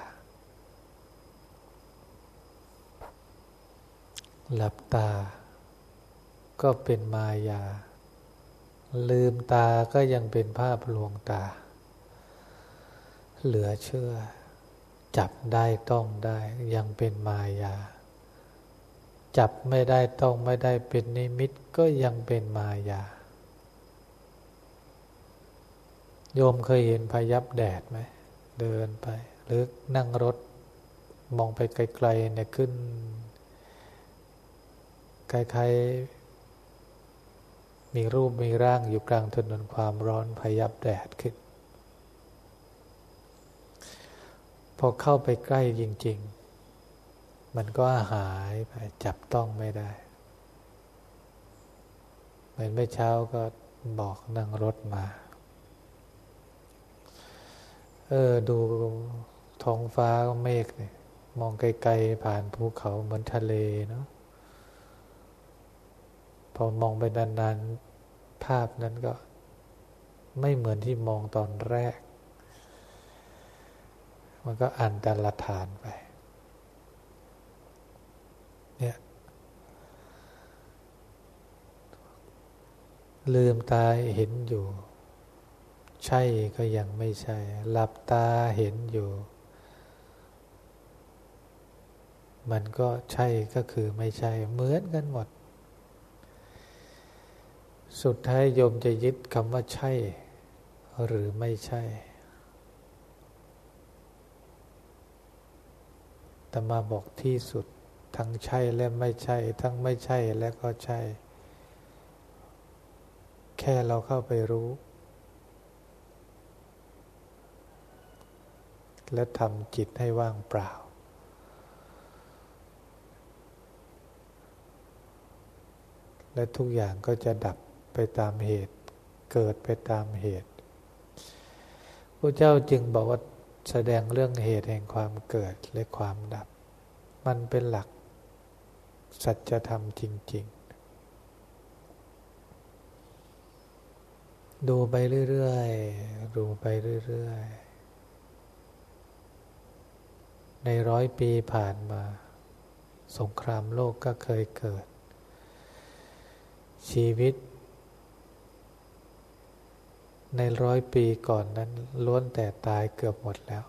A: หลับตาก็เป็นมายา ลืมตาก็ยังเป็นภาพลวงตา เหลือเชื่อ จับได้ต้องได้ยังเป็นมายา จับไม่ได้ต้องไม่ได้เป็นนิมิตก็ยังเป็นมายา โยมเคยเห็นพายับแดดไหม เดินไป หรือนั่งรถ มองไปไกลๆเนี่ยขึ้นคล้ายๆ มีรูปมีร่างอยู่กลางถนนความร้อนพยับแดดขึ้น พอเข้าไปใกล้จริง ๆ มันก็หายไปจับต้องไม่ได้ เหมือนเมื่อเช้าก็บอกนั่งรถมา เออ ดูท้องฟ้าก็เมฆเนี่ยมองไกล ๆ ผ่านภูเขาเหมือนทะเลเนาะ อมองไปนานๆ ภาพนั้นก็ ไม่เหมือนที่มองตอนแรก มันก็อันตรฐานไป เนี่ย ลืมตาเห็นอยู่ ใช่ก็ยังไม่ใช่ หลับตาเห็นอยู่มันก็ใช่ก็คือไม่ใช่เหมือนกันหมด สุดท้ายโยมจะยึดคำว่าใช่ หรือไม่ใช่แต่มาบอกที่สุด ทั้งใช่และไม่ใช่ ทั้งไม่ใช่และก็ใช่ แค่เราเข้าไปรู้ และทำจิตให้ว่างเปล่า และทุกอย่างก็จะดับ ไปตามเหตุ เกิดไปตามเหตุพระเจ้าจึงบอกว่าแสดงเรื่องเหตุแห่งความเกิดและความดับ มันเป็นหลัก สัจธรรมจริง ๆ ดูไปเรื่อยๆ ดูไปเรื่อยๆ ในร้อยปีผ่านมา สงครามโลกก็เคยเกิด ชีวิต ในร้อยปีก่อนนั้นล้วนแต่ตายเกือบหมดแล้ว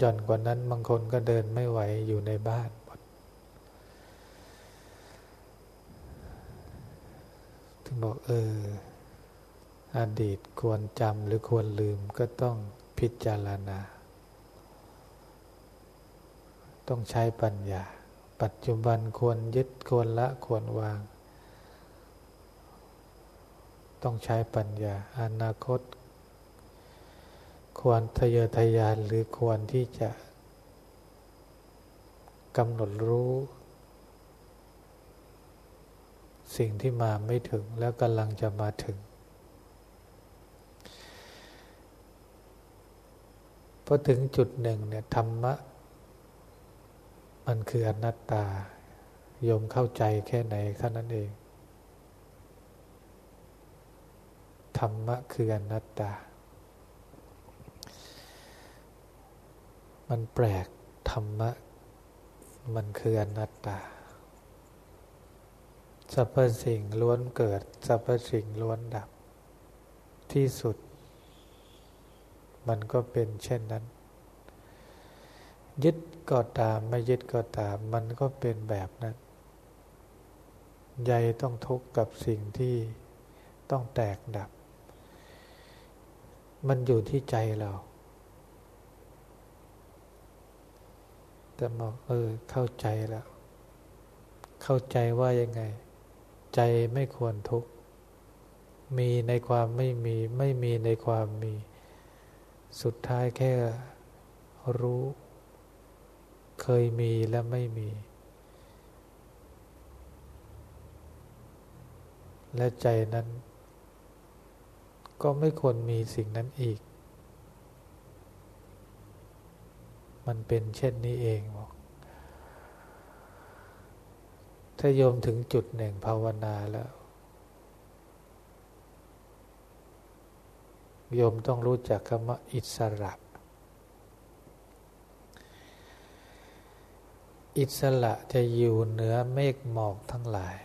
A: ย่อนกว่านั้นบางคนก็เดินไม่ไหวอยู่ในบ้านหมด ถึงบอกเออ อดีตควรจำหรือควรลืมก็ต้องพิจารณา ต้องใช้ปัญญา ปัจจุบันควรยึดควรละควรวาง ต้องใช้ปัญญาอนาคต ควรทะเยอทะยานหรือควรที่จะกำหนดรู้ สิ่งที่มาไม่ถึงแล้วกำลังจะมาถึงพอถึงจุดหนึ่งเนี่ยธรรมะ มันคืออนัตตาโยมเข้าใจแค่ไหนเท่านั้นเอง ธรรมะคืออนัตตา มันแปลกธรรมะ มันคืออนัตตาสรรพสิ่งล้วนเกิดสรรพสิ่งล้วนดับ ที่สุด มันก็เป็นเช่นนั้น ยึดก็ตามไม่ยึดก็ตาม มันก็เป็นแบบนั้นใหญ่ต้องทุกข์กับสิ่งที่ต้องแตกดับ มันอยู่ที่ใจเราแต่บอกเออเข้าใจแล้ว เข้าใจว่ายังไง ใจไม่ควรทุกข์ มีในความไม่มี ไม่มีในความมี สุดท้ายแค่รู้ เคยมีและไม่มี และใจนั้น ก็ไม่ควรมีสิ่งนั้นอีก มันเป็นเช่นนี้เองบอกถ้าโยมถึงจุดหนึ่งภาวนาแล้ว โยมต้องรู้จักคำว่าอิสระ อิสระจะอยู่เหนือเมฆหมอกทั้งหลาย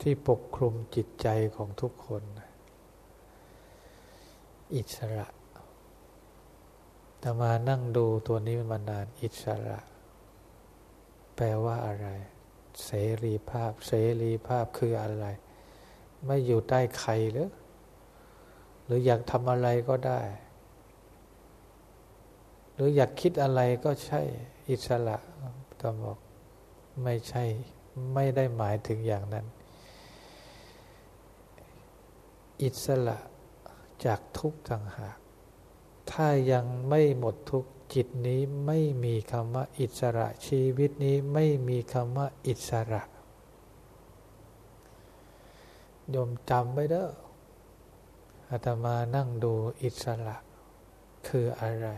A: ที่ปกคลุมจิตใจของทุกคน อิสระแต่มานั่งดูตัวนี้มานานอิสระ แปลว่าอะไร เสรีภาพ เสรีภาพคืออะไร ไม่อยู่ใต้ใครหรือ หรืออยากทำอะไรก็ได้ หรืออยากคิดอะไรก็ใช่อิสระตอบอกไม่ใช่ไม่ได้หมายถึงอย่างนั้น อิสระจากทุกต่างหาก ถ้ายังไม่หมดทุกข์จิตนี้ไม่มีคำว่าอิสระชีวิตนี้ไม่มีคำว่าอิสระโยมจำไว้เด้ออาตมานั่งดูอิสระคืออะไร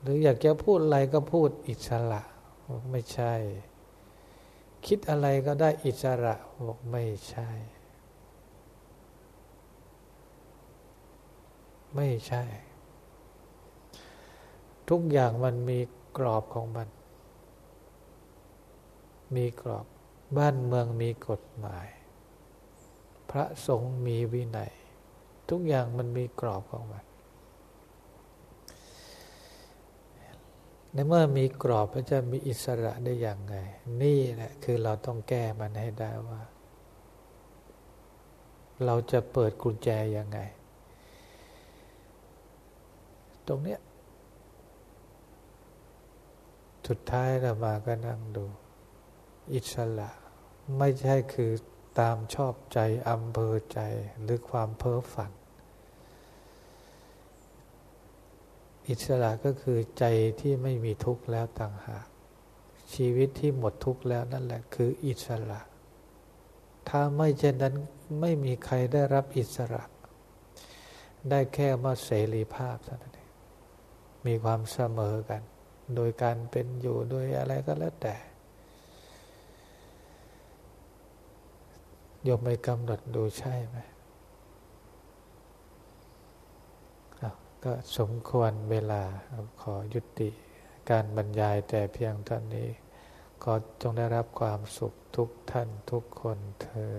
A: หรืออยากจะพูดอะไรก็พูดอิสระบอกไม่ใช่ คิดอะไรก็ได้อิสระบอกไม่ใช่ ไม่ใช่ ทุกอย่างมันมีกรอบของมัน มีกรอบบ้านเมืองมีกฎหมาย พระสงฆ์มีวินัย ทุกอย่างมันมีกรอบของมัน ในเมื่อมีกรอบแล้วจะมีอิสระได้อย่างไง นี่แหละคือเราต้องแก้มันให้ได้ว่า เราจะเปิดกุญแจยังไง ตรงเนี้ยสุดท้ายเรามาก็นั่งดู อิสระ ไม่ใช่คือตามชอบใจอำเภอใจหรือความเพ้อฝัน อิสระก็คือใจที่ไม่มีทุกข์แล้วต่างหาก ชีวิตที่หมดทุกข์แล้วนั่นแหละคืออิสระ ถ้าไม่เช่นนั้นไม่มีใครได้รับอิสระ ได้แค่มาเสรีภาพเท่านั้นเองมีความเสมอกัน โดยการเป็นอยู่โดยอะไรก็แล้วแต่ยมไม่กำหนดดูใช่ไหม ก็สมควรเวลาขอยุติการบรรยายแต่เพียงเท่านี้ ขอจงได้รับความสุขทุกท่านทุกคนเทอ